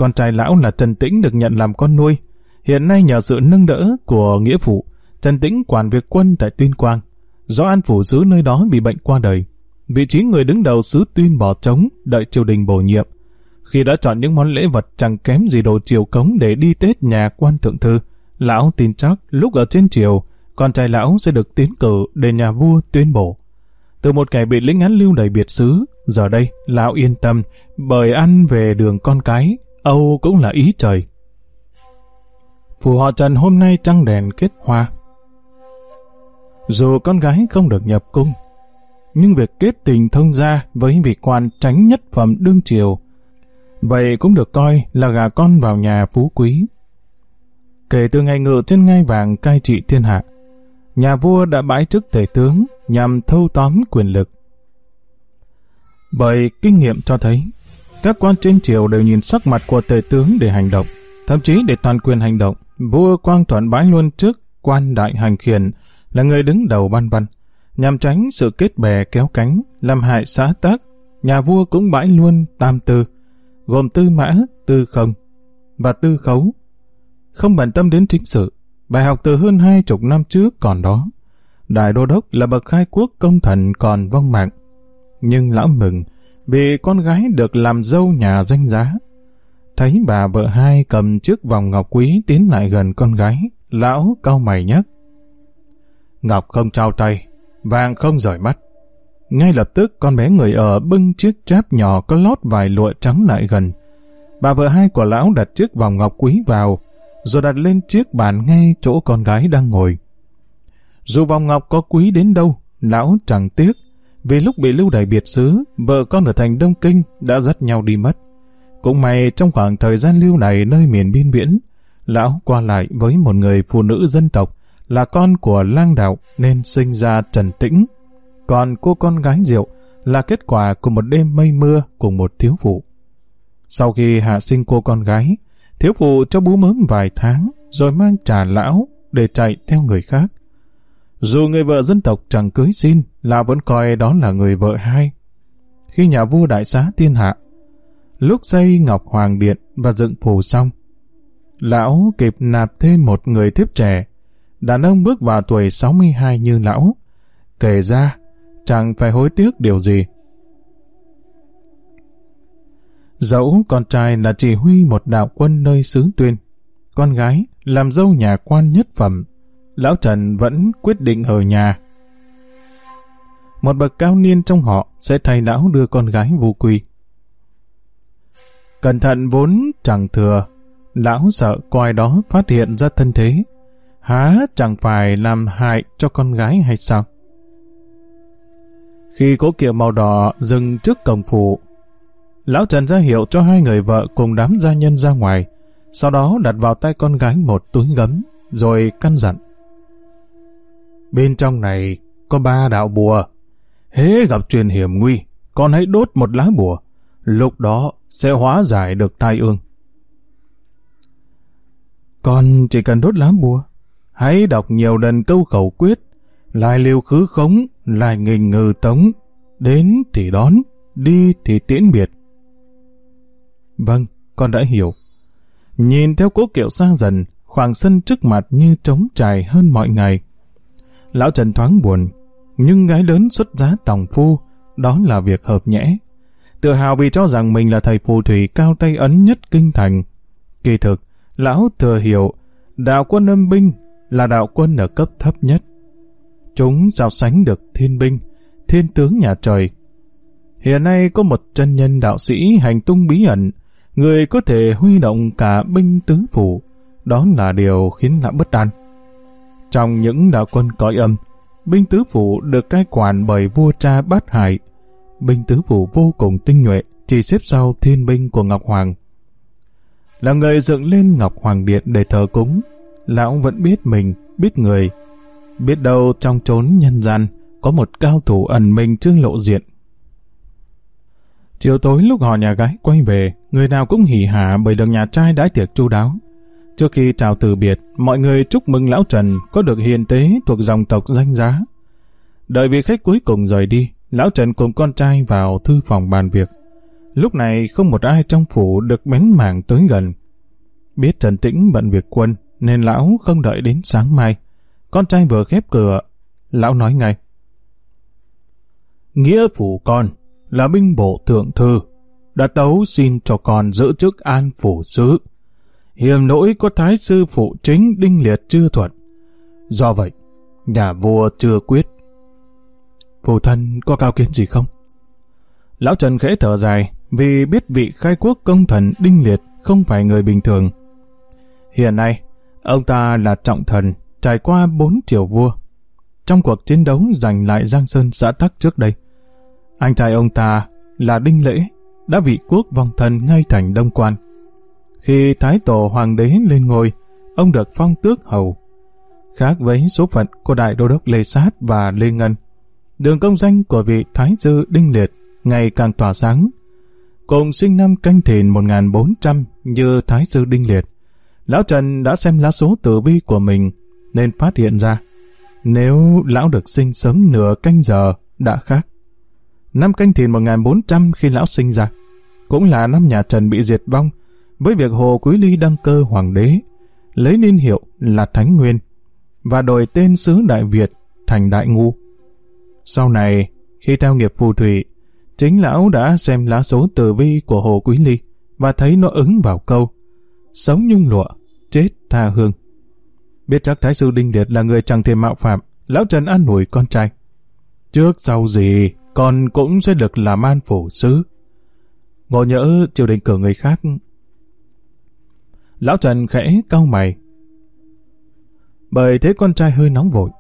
Con trai lão là Trần Tĩnh được nhận làm con nuôi, Hiện nay nhờ sự nâng đỡ của nghĩa phụ, Trần Tĩnh quản việc quân tại Tuyên Quang. Do an phủ sứ nơi đó bị bệnh qua đời, vị trí người đứng đầu sứ Tuyên bỏ trống đợi triều đình bổ nhiệm. Khi đã chọn những món lễ vật chẳng kém gì đồ triều cống để đi Tết nhà quan thượng thư, lão tin chắc lúc ở trên triều, con trai lão sẽ được tiến cử để nhà vua tuyên bổ. Từ một kẻ bị lính án lưu đầy biệt xứ, giờ đây lão yên tâm bởi ăn về đường con cái, Âu cũng là ý trời. Phủ họ Trần hôm nay trăng đèn kết hoa. Dù con gái không được nhập cung, nhưng việc kết tình thông gia với vị quan tránh nhất phẩm đương triều, vậy cũng được coi là gà con vào nhà phú quý. Kể từ ngày ngự trên ngai vàng cai trị thiên hạ, nhà vua đã bãi chức tể tướng nhằm thâu tóm quyền lực. Bởi kinh nghiệm cho thấy, các quan trên triều đều nhìn sắc mặt của tể tướng để hành động, thậm chí để toàn quyền hành động. Vua Quang Thuận bãi luôn trước quan đại hành khiển là người đứng đầu ban văn, nhằm tránh sự kết bè kéo cánh, làm hại xã tác. Nhà vua cũng bãi luôn tam tư, gồm tư mã, tư không và tư khấu. Không bận tâm đến chính sự, bài học từ hơn hai chục năm trước còn đó. Đại đô đốc là bậc khai quốc công thần còn vong mạng. Nhưng lão mừng vì con gái được làm dâu nhà danh giá. Thấy bà vợ hai cầm chiếc vòng ngọc quý tiến lại gần con gái, lão cau mày nhắc. Ngọc không trao tay, vàng không rời mắt. Ngay lập tức con bé người ở bưng chiếc cháp nhỏ có lót vài lụa trắng lại gần. Bà vợ hai của lão đặt chiếc vòng ngọc quý vào, rồi đặt lên chiếc bàn ngay chỗ con gái đang ngồi. Dù vòng ngọc có quý đến đâu, lão chẳng tiếc, vì lúc bị lưu đày biệt xứ, vợ con ở thành Đông Kinh đã dắt nhau đi mất. Cũng may trong khoảng thời gian lưu này nơi miền biên viễn, lão qua lại với một người phụ nữ dân tộc là con của lang đạo nên sinh ra trần tĩnh. Còn cô con gái Diệu là kết quả của một đêm mây mưa cùng một thiếu phụ. Sau khi hạ sinh cô con gái, thiếu phụ cho bú mớm vài tháng rồi mang trả lão để chạy theo người khác. Dù người vợ dân tộc chẳng cưới xin, lão vẫn coi đó là người vợ hai. Khi nhà vua đại xá thiên hạ, lúc xây Ngọc Hoàng Điện và dựng phủ xong, lão kịp nạp thêm một người thiếp trẻ. Đàn ông bước vào tuổi 62 như lão. Kể ra, chẳng phải hối tiếc điều gì. Dẫu con trai là chỉ huy một đạo quân nơi xứ tuyên, con gái làm dâu nhà quan nhất phẩm, lão Trần vẫn quyết định ở nhà. Một bậc cao niên trong họ sẽ thay lão đưa con gái vô quy. Cẩn thận vốn chẳng thừa, lão sợ coi đó phát hiện ra thân thế. Há chẳng phải làm hại cho con gái hay sao? Khi cố kiệu màu đỏ dừng trước cổng phủ, lão Trần ra hiệu cho hai người vợ cùng đám gia nhân ra ngoài, sau đó đặt vào tay con gái một túi gấm, rồi căn dặn. Bên trong này có ba đạo bùa. Hễ gặp truyền hiểm nguy, con hãy đốt một lá bùa. Lúc đó sẽ hóa giải được tai ương. Con chỉ cần đốt lá bùa. Hãy đọc nhiều lần câu khẩu quyết. lại liêu khứ khống, lại nghìn ngừ tống. Đến thì đón, đi thì tiễn biệt. Vâng, con đã hiểu. Nhìn theo cố kiệu sang dần, khoảng sân trước mặt như trống trải hơn mọi ngày. Lão Trần thoáng buồn, nhưng gái lớn xuất giá tòng phu, đó là việc hợp nhẽ. Tự hào vì cho rằng mình là thầy phù thủy cao tay ấn nhất kinh thành. Kỳ thực, lão thừa hiểu, đạo quân âm binh là đạo quân ở cấp thấp nhất. Chúng giao sánh được thiên binh, thiên tướng nhà trời. Hiện nay có một chân nhân đạo sĩ hành tung bí ẩn, người có thể huy động cả binh tứ phủ, đó là điều khiến lão bất an. Trong những đạo quân cõi âm, binh tứ phủ được cai quản bởi vua cha bát hải. Binh tứ phủ vô cùng tinh nhuệ, chỉ xếp sau thiên binh của Ngọc Hoàng. Là người dựng lên Ngọc Hoàng Điện để thờ cúng, lão vẫn biết mình, biết người. Biết đâu trong chốn nhân gian, có một cao thủ ẩn mình trương lộ diện. Chiều tối lúc họ nhà gái quay về, người nào cũng hỉ hả bởi được nhà trai đãi tiệc chu đáo. Trước khi chào từ biệt, mọi người chúc mừng Lão Trần có được hiền tế thuộc dòng tộc danh giá. Đợi vị khách cuối cùng rời đi, Lão Trần cùng con trai vào thư phòng bàn việc. Lúc này không một ai trong phủ được bén mảng tới gần. Biết Trần Tĩnh bận việc quân, nên lão không đợi đến sáng mai. Con trai vừa khép cửa, lão nói ngay. Nghĩa phủ con là binh bộ thượng thư, đã tấu xin cho con giữ chức an phủ sứ hiềm nỗi có thái sư phụ chính Đinh Liệt chưa thuận. Do vậy, nhà vua chưa quyết. Phụ thân có cao kiến gì không? Lão Trần khẽ thở dài vì biết vị khai quốc công thần Đinh Liệt không phải người bình thường. Hiện nay, ông ta là trọng thần trải qua bốn triều vua. Trong cuộc chiến đấu giành lại Giang Sơn xã Tắc trước đây, anh trai ông ta là Đinh Lễ đã vị quốc vong thần ngay thành Đông Quan. Khi Thái Tổ Hoàng đế lên ngôi, ông được phong tước hầu. Khác với số phận của Đại Đô đốc Lê Sát và Lê Ngân, đường công danh của vị Thái sư Đinh Liệt ngày càng tỏa sáng. Cùng sinh năm canh thìn 1400 như Thái sư Đinh Liệt, Lão Trần đã xem lá số tử vi của mình nên phát hiện ra nếu lão được sinh sớm nửa canh giờ đã khác. Năm canh thìn 1400 khi lão sinh ra, cũng là năm nhà Trần bị diệt vong với việc Hồ Quý Ly đăng cơ hoàng đế, lấy niên hiệu là Thánh Nguyên và đổi tên xứ Đại Việt thành Đại Ngu. Sau này, khi theo nghiệp phù thủy, chính lão đã xem lá số tử vi của Hồ Quý Ly và thấy nó ứng vào câu sống nhung lụa, chết tha hương. Biết chắc Thái sư Đinh Liệt là người chẳng thể mạo phạm, lão Trần an ủi con trai. Trước sau gì, con cũng sẽ được làm an phủ sứ. Ngộ nhỡ triều đình cử người khác. Lão Trần khẽ cau mày. Bởi thế con trai hơi nóng vội.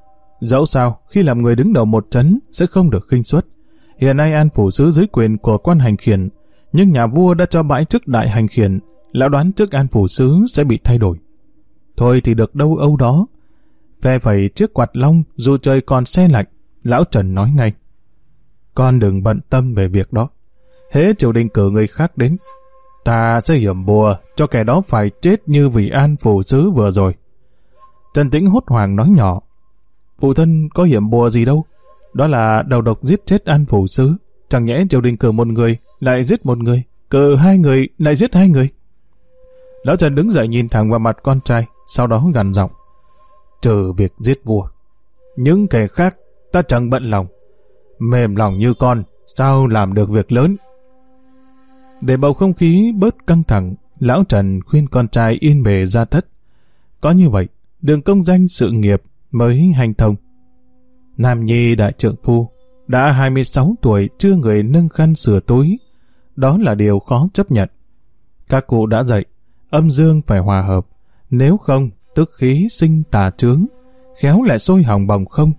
Dẫu sao, khi làm người đứng đầu một trấn sẽ không được khinh suất. Hiện nay an phủ sứ dưới quyền của quan hành khiển, nhưng nhà vua đã cho bãi chức đại hành khiển, lão đoán chức an phủ sứ sẽ bị thay đổi. Thôi thì được đâu âu đó. Phe phẩy chiếc quạt long dù trời còn xe lạnh, lão Trần nói ngay. Con đừng bận tâm về việc đó. Hễ triều đình cử người khác đến, ta sẽ hiểm bùa cho kẻ đó phải chết như vị an phủ sứ vừa rồi. Trần Tĩnh hốt hoảng nói nhỏ. Phụ thân có hiểm bùa gì đâu. Đó là đầu độc giết chết an phủ sứ. Chẳng nhẽ triều đình cử một người, lại giết một người. Cử hai người, lại giết hai người. Lão Trần đứng dậy nhìn thẳng vào mặt con trai, sau đó gằn giọng. Trừ việc giết vua. Những kẻ khác ta chẳng bận lòng. Mềm lòng như con, sao làm được việc lớn? Để bầu không khí bớt căng thẳng, Lão Trần khuyên con trai yên bề ra thất. Có như vậy, đường công danh sự nghiệp mới hành thông. Nam Nhi đại trượng phu, đã 26 tuổi chưa người nâng khăn sửa túi. Đó là điều khó chấp nhận. Các cụ đã dạy, âm dương phải hòa hợp, nếu không, tức khí sinh tà trướng, khéo lại sôi hỏng bồng không,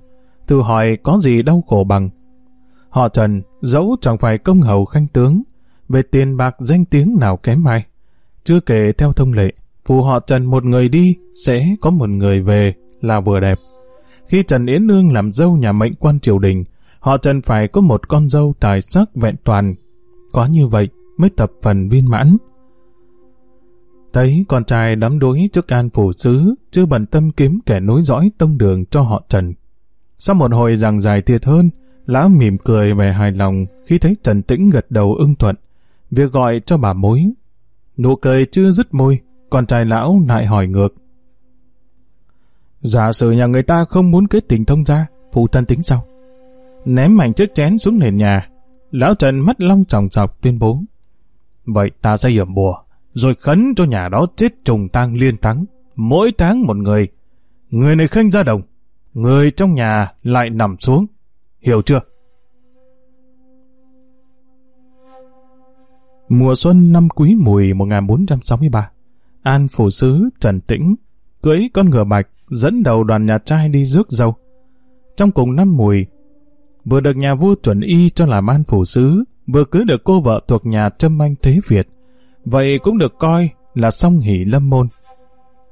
tự hỏi có gì đau khổ bằng. Họ Trần, dẫu chẳng phải công hầu khanh tướng, về tiền bạc danh tiếng nào kém ai. Chưa kể theo thông lệ, phù họ Trần một người đi, sẽ có một người về là vừa đẹp. Khi Trần Yến Nương làm dâu nhà mệnh quan triều đình, họ Trần phải có một con dâu tài sắc vẹn toàn. Có như vậy mới tập phần viên mãn. Thấy con trai đắm đuối trước an phủ sứ, chưa bận tâm kiếm kẻ nối dõi tông đường cho họ Trần. Sau một hồi rằng dài thiệt hơn, lão mỉm cười về hài lòng khi thấy Trần Tĩnh gật đầu ưng thuận, việc gọi cho bà mối. Nụ cười chưa dứt môi, con trai lão lại hỏi ngược. Giả sử nhà người ta không muốn kết tình thông gia, phụ thân tính sao? Ném mảnh chiếc chén xuống nền nhà, lão Trần mắt long tròng trọc tuyên bố. Vậy ta sẽ hiểm bùa, rồi khấn cho nhà đó chết trùng tang liên thắng, mỗi tháng một người. Người này khanh ra đồng, người trong nhà lại nằm xuống. Hiểu chưa? Mùa xuân năm Quý Mùi 1463, An Phủ Sứ Trần Tĩnh cưỡi con ngựa bạch dẫn đầu đoàn nhà trai đi rước dâu. Trong cùng năm Mùi, vừa được nhà vua chuẩn y cho làm An Phủ Sứ, vừa cưới được cô vợ thuộc nhà Trâm Anh Thế Việt, vậy cũng được coi là song hỷ lâm môn.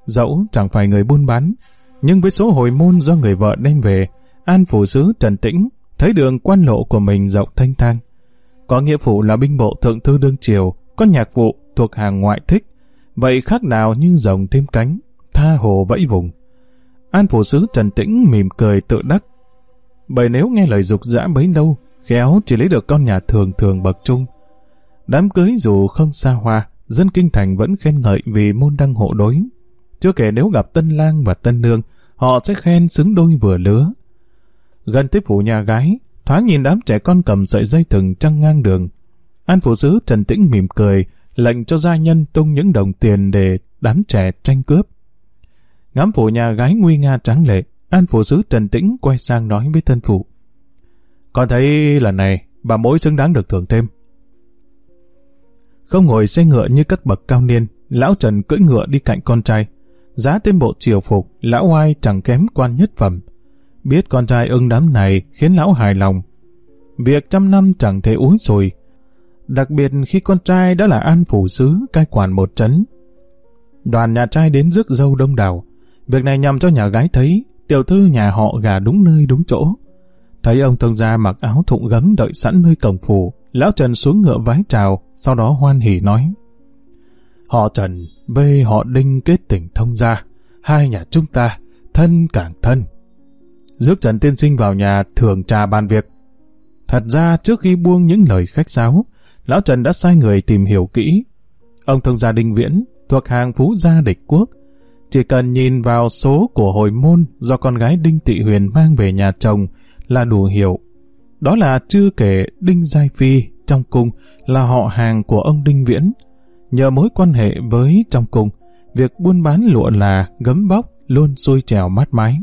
Dẫu chẳng phải người buôn bán, nhưng với số hồi môn do người vợ đem về, An Phủ Sứ Trần Tĩnh thấy đường quan lộ của mình rộng thanh thang. Có nghĩa phụ là binh bộ thượng thư đương triều, có nhạc vụ thuộc hàng ngoại thích, vậy khác nào như rồng thêm cánh, tha hồ vẫy vùng. An Phủ Sứ Trần Tĩnh mỉm cười tự đắc. Bởi nếu nghe lời dục dã bấy lâu, khéo chỉ lấy được con nhà thường thường bậc trung. Đám cưới dù không xa hoa, dân kinh thành vẫn khen ngợi vì môn đăng hộ đối. Chưa kể nếu gặp tân lang và tân nương, họ sẽ khen xứng đôi vừa lứa. Gần tới phủ nhà gái, thoáng nhìn đám trẻ con cầm sợi dây thừng trăng ngang đường. An phụ sứ Trần Tĩnh mỉm cười, lệnh cho gia nhân tung những đồng tiền để đám trẻ tranh cướp. Ngắm phủ nhà gái nguy nga trắng lệ, An phụ sứ Trần Tĩnh quay sang nói với thân phụ. Con thấy lần này, bà mối xứng đáng được thưởng thêm. Không ngồi xe ngựa như các bậc cao niên, lão Trần cưỡi ngựa đi cạnh con trai. Giá tên bộ triều phục, lão oai chẳng kém quan nhất phẩm. Biết con trai ưng đám này khiến lão hài lòng. Việc trăm năm chẳng thể uống rồi. Đặc biệt khi con trai đã là an phủ sứ cai quản một trấn. Đoàn nhà trai đến rước dâu đông đảo. Việc này nhằm cho nhà gái thấy tiểu thư nhà họ gà đúng nơi đúng chỗ. Thấy ông thông gia mặc áo thụng gấm đợi sẵn nơi cổng phủ, lão Trần xuống ngựa vái chào, sau đó hoan hỉ nói. Họ Trần bê họ Đinh kết tình thông gia, hai nhà chúng ta, thân càng thân. Rước Trần Tiên Sinh vào nhà thường trà bàn việc. Thật ra trước khi buông những lời khách sáo, Lão Trần đã sai người tìm hiểu kỹ. Ông thông gia Đinh Viễn thuộc hàng phú gia địch quốc. Chỉ cần nhìn vào số của hồi môn do con gái Đinh Tị Huyền mang về nhà chồng là đủ hiểu. Đó là chưa kể Đinh Giai Phi trong cung là họ hàng của ông Đinh Viễn. Nhờ mối quan hệ với trong cung, việc buôn bán lụa là gấm bóc luôn xuôi trèo mát mái.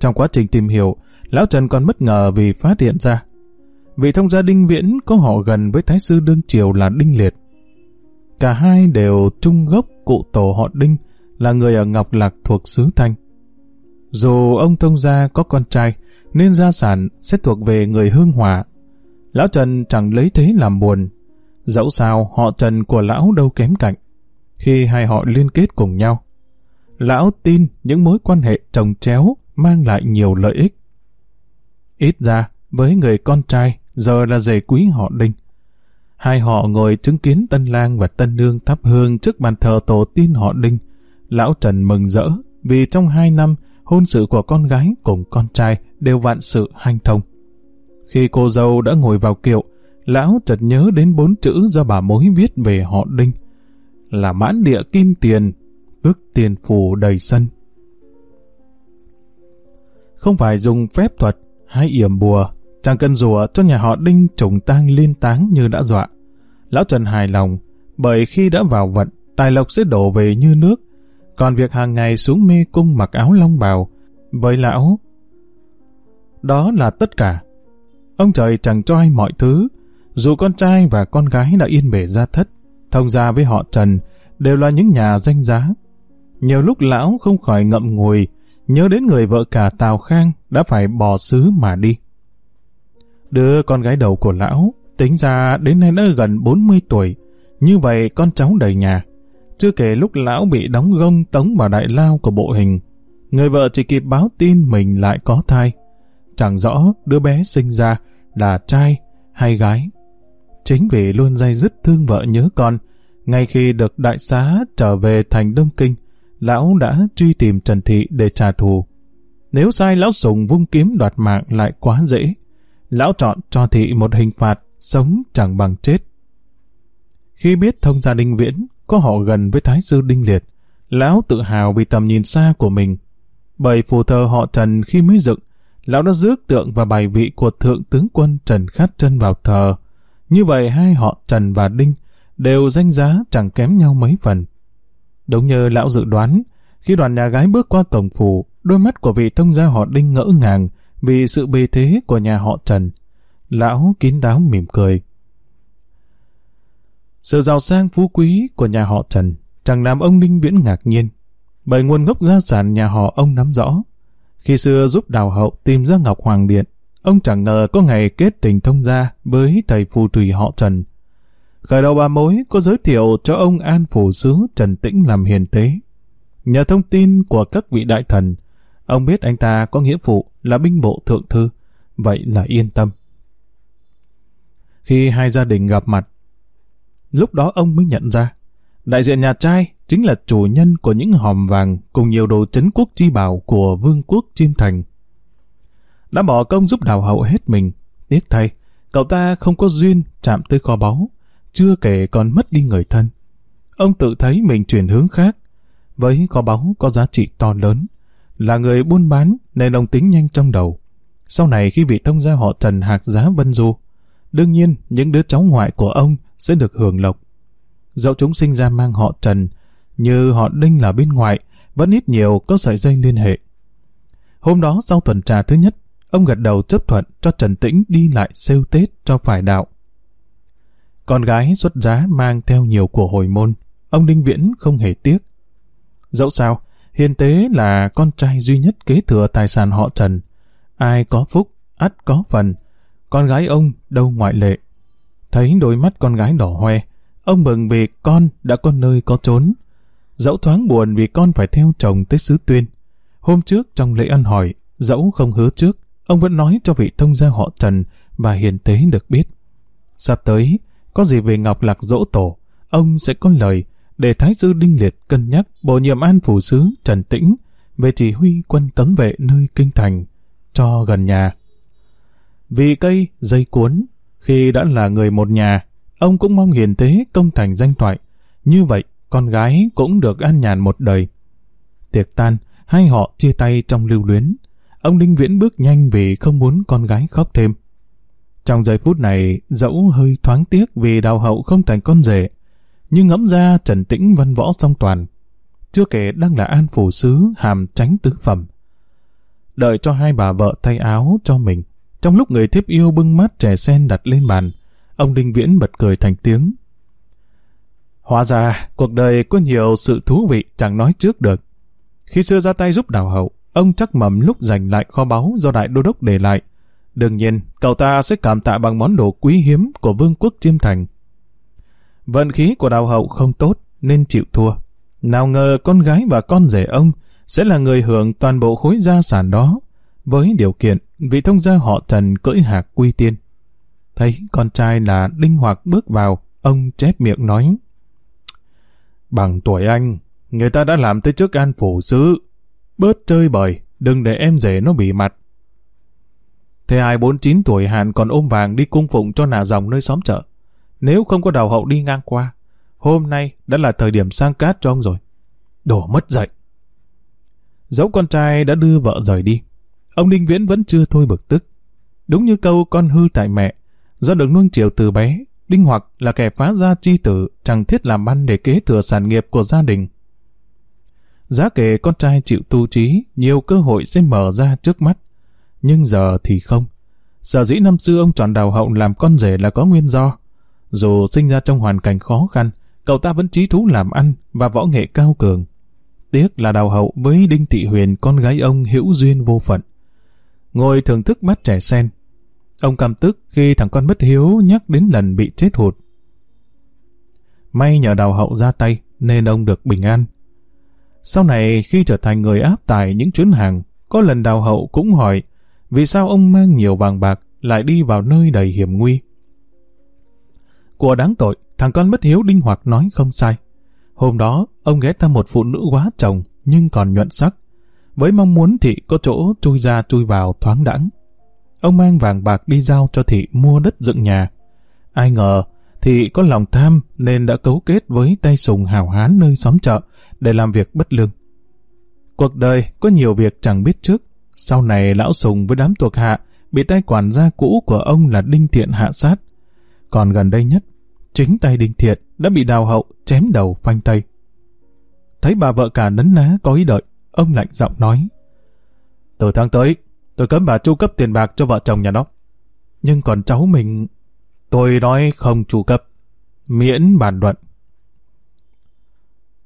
Trong quá trình tìm hiểu, Lão Trần còn bất ngờ vì phát hiện ra. Vị thông gia Đinh Viễn có họ gần với Thái sư Đương Triều là Đinh Liệt. Cả hai đều chung gốc cụ tổ họ Đinh là người ở Ngọc Lạc thuộc xứ Thanh. Dù ông thông gia có con trai, nên gia sản sẽ thuộc về người hương hòa. Lão Trần chẳng lấy thế làm buồn. Dẫu sao họ Trần của lão đâu kém cạnh. Khi hai họ liên kết cùng nhau, lão tin những mối quan hệ trồng chéo mang lại nhiều lợi ích. Ít ra, với người con trai, giờ là rể quý họ Đinh. Hai họ ngồi chứng kiến tân lang và tân nương thắp hương trước bàn thờ tổ tiên họ Đinh. Lão Trần mừng rỡ vì trong hai năm hôn sự của con gái cùng con trai đều vạn sự hanh thông. Khi cô dâu đã ngồi vào kiệu, lão chợt nhớ đến bốn chữ do bà mối viết về họ Đinh. Là mãn địa kim tiền, tức tiền phù đầy sân. Không phải dùng phép thuật hay yểm bùa, chẳng cần rùa cho nhà họ Đinh trùng tang liên táng như đã dọa. Lão Trần hài lòng, bởi khi đã vào vận, tài lộc sẽ đổ về như nước, còn việc hàng ngày xuống mê cung mặc áo long bào, với lão, đó là tất cả. Ông trời chẳng cho ai mọi thứ, dù con trai và con gái đã yên bề ra thất, thông gia với họ Trần, đều là những nhà danh giá. Nhiều lúc lão không khỏi ngậm ngùi, nhớ đến người vợ cả Tào Khang đã phải bỏ xứ mà đi. Đứa con gái đầu của lão, tính ra đến nay đã gần 40 tuổi, như vậy con cháu đầy nhà. Chưa kể lúc lão bị đóng gông tống vào đại lao của bộ hình, người vợ chỉ kịp báo tin mình lại có thai. Chẳng rõ đứa bé sinh ra là trai hay gái. Chính vì luôn dây dứt thương vợ nhớ con, ngay khi được đại xá trở về thành Đông Kinh, lão đã truy tìm Trần Thị để trả thù. Nếu sai lão sùng vung kiếm đoạt mạng lại quá dễ, lão chọn cho Thị một hình phạt sống chẳng bằng chết. Khi biết thông gia Đinh Viễn có họ gần với Thái sư Đinh Liệt, lão tự hào vì tầm nhìn xa của mình. Bởi phù thờ họ Trần khi mới dựng, lão đã rước tượng và bài vị của thượng tướng quân Trần Khát Chân vào thờ. Như vậy hai họ Trần và Đinh đều danh giá chẳng kém nhau mấy phần. Đúng như lão dự đoán, khi đoàn nhà gái bước qua cổng phủ, đôi mắt của vị thông gia họ Đinh ngỡ ngàng vì sự bề thế của nhà họ Trần. Lão kín đáo mỉm cười. Sự giàu sang phú quý của nhà họ Trần chẳng làm ông Đinh Viễn ngạc nhiên, bởi nguồn gốc gia sản nhà họ ông nắm rõ. Khi xưa giúp đào hậu tìm ra Ngọc Hoàng Điện, ông chẳng ngờ có ngày kết tình thông gia với thầy phù thủy họ Trần. Khởi đầu bà mối có giới thiệu cho ông An Phủ Sứ Trần Tĩnh làm hiền tế. Nhờ thông tin của các vị đại thần, ông biết anh ta có nghĩa vụ là binh bộ thượng thư, vậy là yên tâm. Khi hai gia đình gặp mặt, lúc đó ông mới nhận ra, đại diện nhà trai chính là chủ nhân của những hòm vàng cùng nhiều đồ chấn quốc chi bảo của vương quốc Chiêm Thành. Đã bỏ công giúp đào hậu hết mình, tiếc thay, cậu ta không có duyên chạm tới kho báu, chưa kể còn mất đi người thân. Ông tự thấy mình chuyển hướng khác, với kho báu có giá trị to lớn. Là người buôn bán nên ông tính nhanh trong đầu. Sau này khi vị thông gia họ Trần hạc giá Vân Du, đương nhiên những đứa cháu ngoại của ông sẽ được hưởng lộc. Dẫu chúng sinh ra mang họ Trần, như họ Đinh là bên ngoại, vẫn ít nhiều có sợi dây liên hệ. Hôm đó sau tuần trà thứ nhất, ông gật đầu chấp thuận cho Trần Tĩnh đi lại sêu Tết cho phải đạo. Con gái xuất giá mang theo nhiều của hồi môn, ông Đinh Viễn không hề tiếc. Dẫu sao, Hiền Tế là con trai duy nhất kế thừa tài sản họ Trần. Ai có phúc, ắt có phần. Con gái ông đâu ngoại lệ. Thấy đôi mắt con gái đỏ hoe, ông mừng vì con đã có nơi có trốn. Dẫu thoáng buồn vì con phải theo chồng tới xứ tuyên. Hôm trước trong lễ ăn hỏi, dẫu không hứa trước, ông vẫn nói cho vị thông gia họ Trần và hiền tế được biết. Sắp tới, có gì về Ngọc Lạc dỗ tổ, ông sẽ có lời để Thái sư Đinh Liệt cân nhắc bổ nhiệm an phủ sứ Trần Tĩnh về chỉ huy quân cấm vệ nơi kinh thành cho gần nhà. Vì cây, dây cuốn, khi đã là người một nhà, ông cũng mong hiền tế công thành danh thoại. Như vậy, con gái cũng được an nhàn một đời. Tiệc tan, hai họ chia tay trong lưu luyến. Ông Đinh Viễn bước nhanh vì không muốn con gái khóc thêm. Trong giây phút này, dẫu hơi thoáng tiếc vì đào hậu không thành con rể, nhưng ngẫm ra Trần Tĩnh văn võ song toàn. Chưa kể đang là an phủ sứ hàm tránh tứ phẩm. Đợi cho hai bà vợ thay áo cho mình. Trong lúc người thiếp yêu bưng mát trẻ sen đặt lên bàn, ông Đinh Viễn bật cười thành tiếng. Hóa ra, cuộc đời có nhiều sự thú vị chẳng nói trước được. Khi xưa ra tay giúp đào hậu, ông chắc mầm lúc giành lại kho báu do đại đô đốc để lại. Đương nhiên, cậu ta sẽ cảm tạ bằng món đồ quý hiếm của vương quốc chiêm thành. Vận khí của đào hậu không tốt nên chịu thua. Nào ngờ con gái và con rể ông sẽ là người hưởng toàn bộ khối gia sản đó, với điều kiện vị thông gia họ Trần cưỡi hạc quy tiên. Thấy con trai là Đinh Hoặc bước vào, ông chép miệng nói. Bằng tuổi anh, người ta đã làm tới trước an phủ sứ. Bớt chơi bời, đừng để em rể nó bị mặt. Thế ai 49 tuổi Hàn còn ôm vàng đi cung phụng cho nà dòng nơi xóm chợ. Nếu không có đào hậu đi ngang qua, hôm nay đã là thời điểm sang cát cho ông rồi. Đổ mất dậy. Dẫu con trai đã đưa vợ rời đi, ông Đinh Viễn vẫn chưa thôi bực tức. Đúng như câu con hư tại mẹ, do được nuông chiều từ bé, Đinh Hoặc là kẻ phá gia chi tử, chẳng thiết làm ăn để kế thừa sản nghiệp của gia đình. Giá kể con trai chịu tu trí, nhiều cơ hội sẽ mở ra trước mắt. Nhưng giờ thì không. Sở dĩ năm xưa ông chọn đào hậu làm con rể là có nguyên do. Dù sinh ra trong hoàn cảnh khó khăn, cậu ta vẫn trí thú làm ăn và võ nghệ cao cường. Tiếc là đào hậu với Đinh Thị Huyền con gái ông hữu duyên vô phận. Ngồi thưởng thức bát trẻ sen. Ông cảm tức khi thằng con bất hiếu nhắc đến lần bị chết hụt. May nhờ đào hậu ra tay nên ông được bình an. Sau này khi trở thành người áp tải những chuyến hàng, có lần đào hậu cũng hỏi vì sao ông mang nhiều vàng bạc lại đi vào nơi đầy hiểm nguy. Của đáng tội, thằng con bất hiếu đinh hoạt nói không sai. Hôm đó, ông ghé thăm một phụ nữ quá chồng, nhưng còn nhuận sắc. Với mong muốn thị có chỗ chui ra chui vào thoáng đẳng. Ông mang vàng bạc đi giao cho thị mua đất dựng nhà. Ai ngờ, thị có lòng tham nên đã cấu kết với tay sùng hào hán nơi xóm chợ để làm việc bất lương. Cuộc đời có nhiều việc chẳng biết trước. Sau này lão sùng với đám thuộc hạ bị tay quản gia cũ của ông là Đinh Thiện hạ sát. Còn gần đây nhất, chính tay Đinh Thiện đã bị đào hậu chém đầu phanh tay. Thấy bà vợ cả nấn ná có ý đợi, ông lạnh giọng nói. Từ tháng tới, tôi cấm bà chu cấp tiền bạc cho vợ chồng nhà nó. Nhưng còn cháu mình, tôi nói không chu cấp, miễn bàn luận.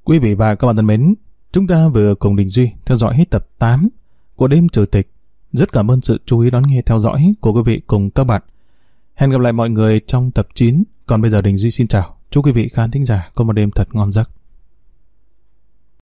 Quý vị và các bạn thân mến, chúng ta vừa cùng Đình Duy theo dõi hết tập 8 của đêm trừ tịch. Rất cảm ơn sự chú ý đón nghe theo dõi của quý vị cùng các bạn. Hẹn gặp lại mọi người trong tập 9. Còn bây giờ Đình Duy xin chào. Chúc quý vị khán thính giả có một đêm thật ngon giấc.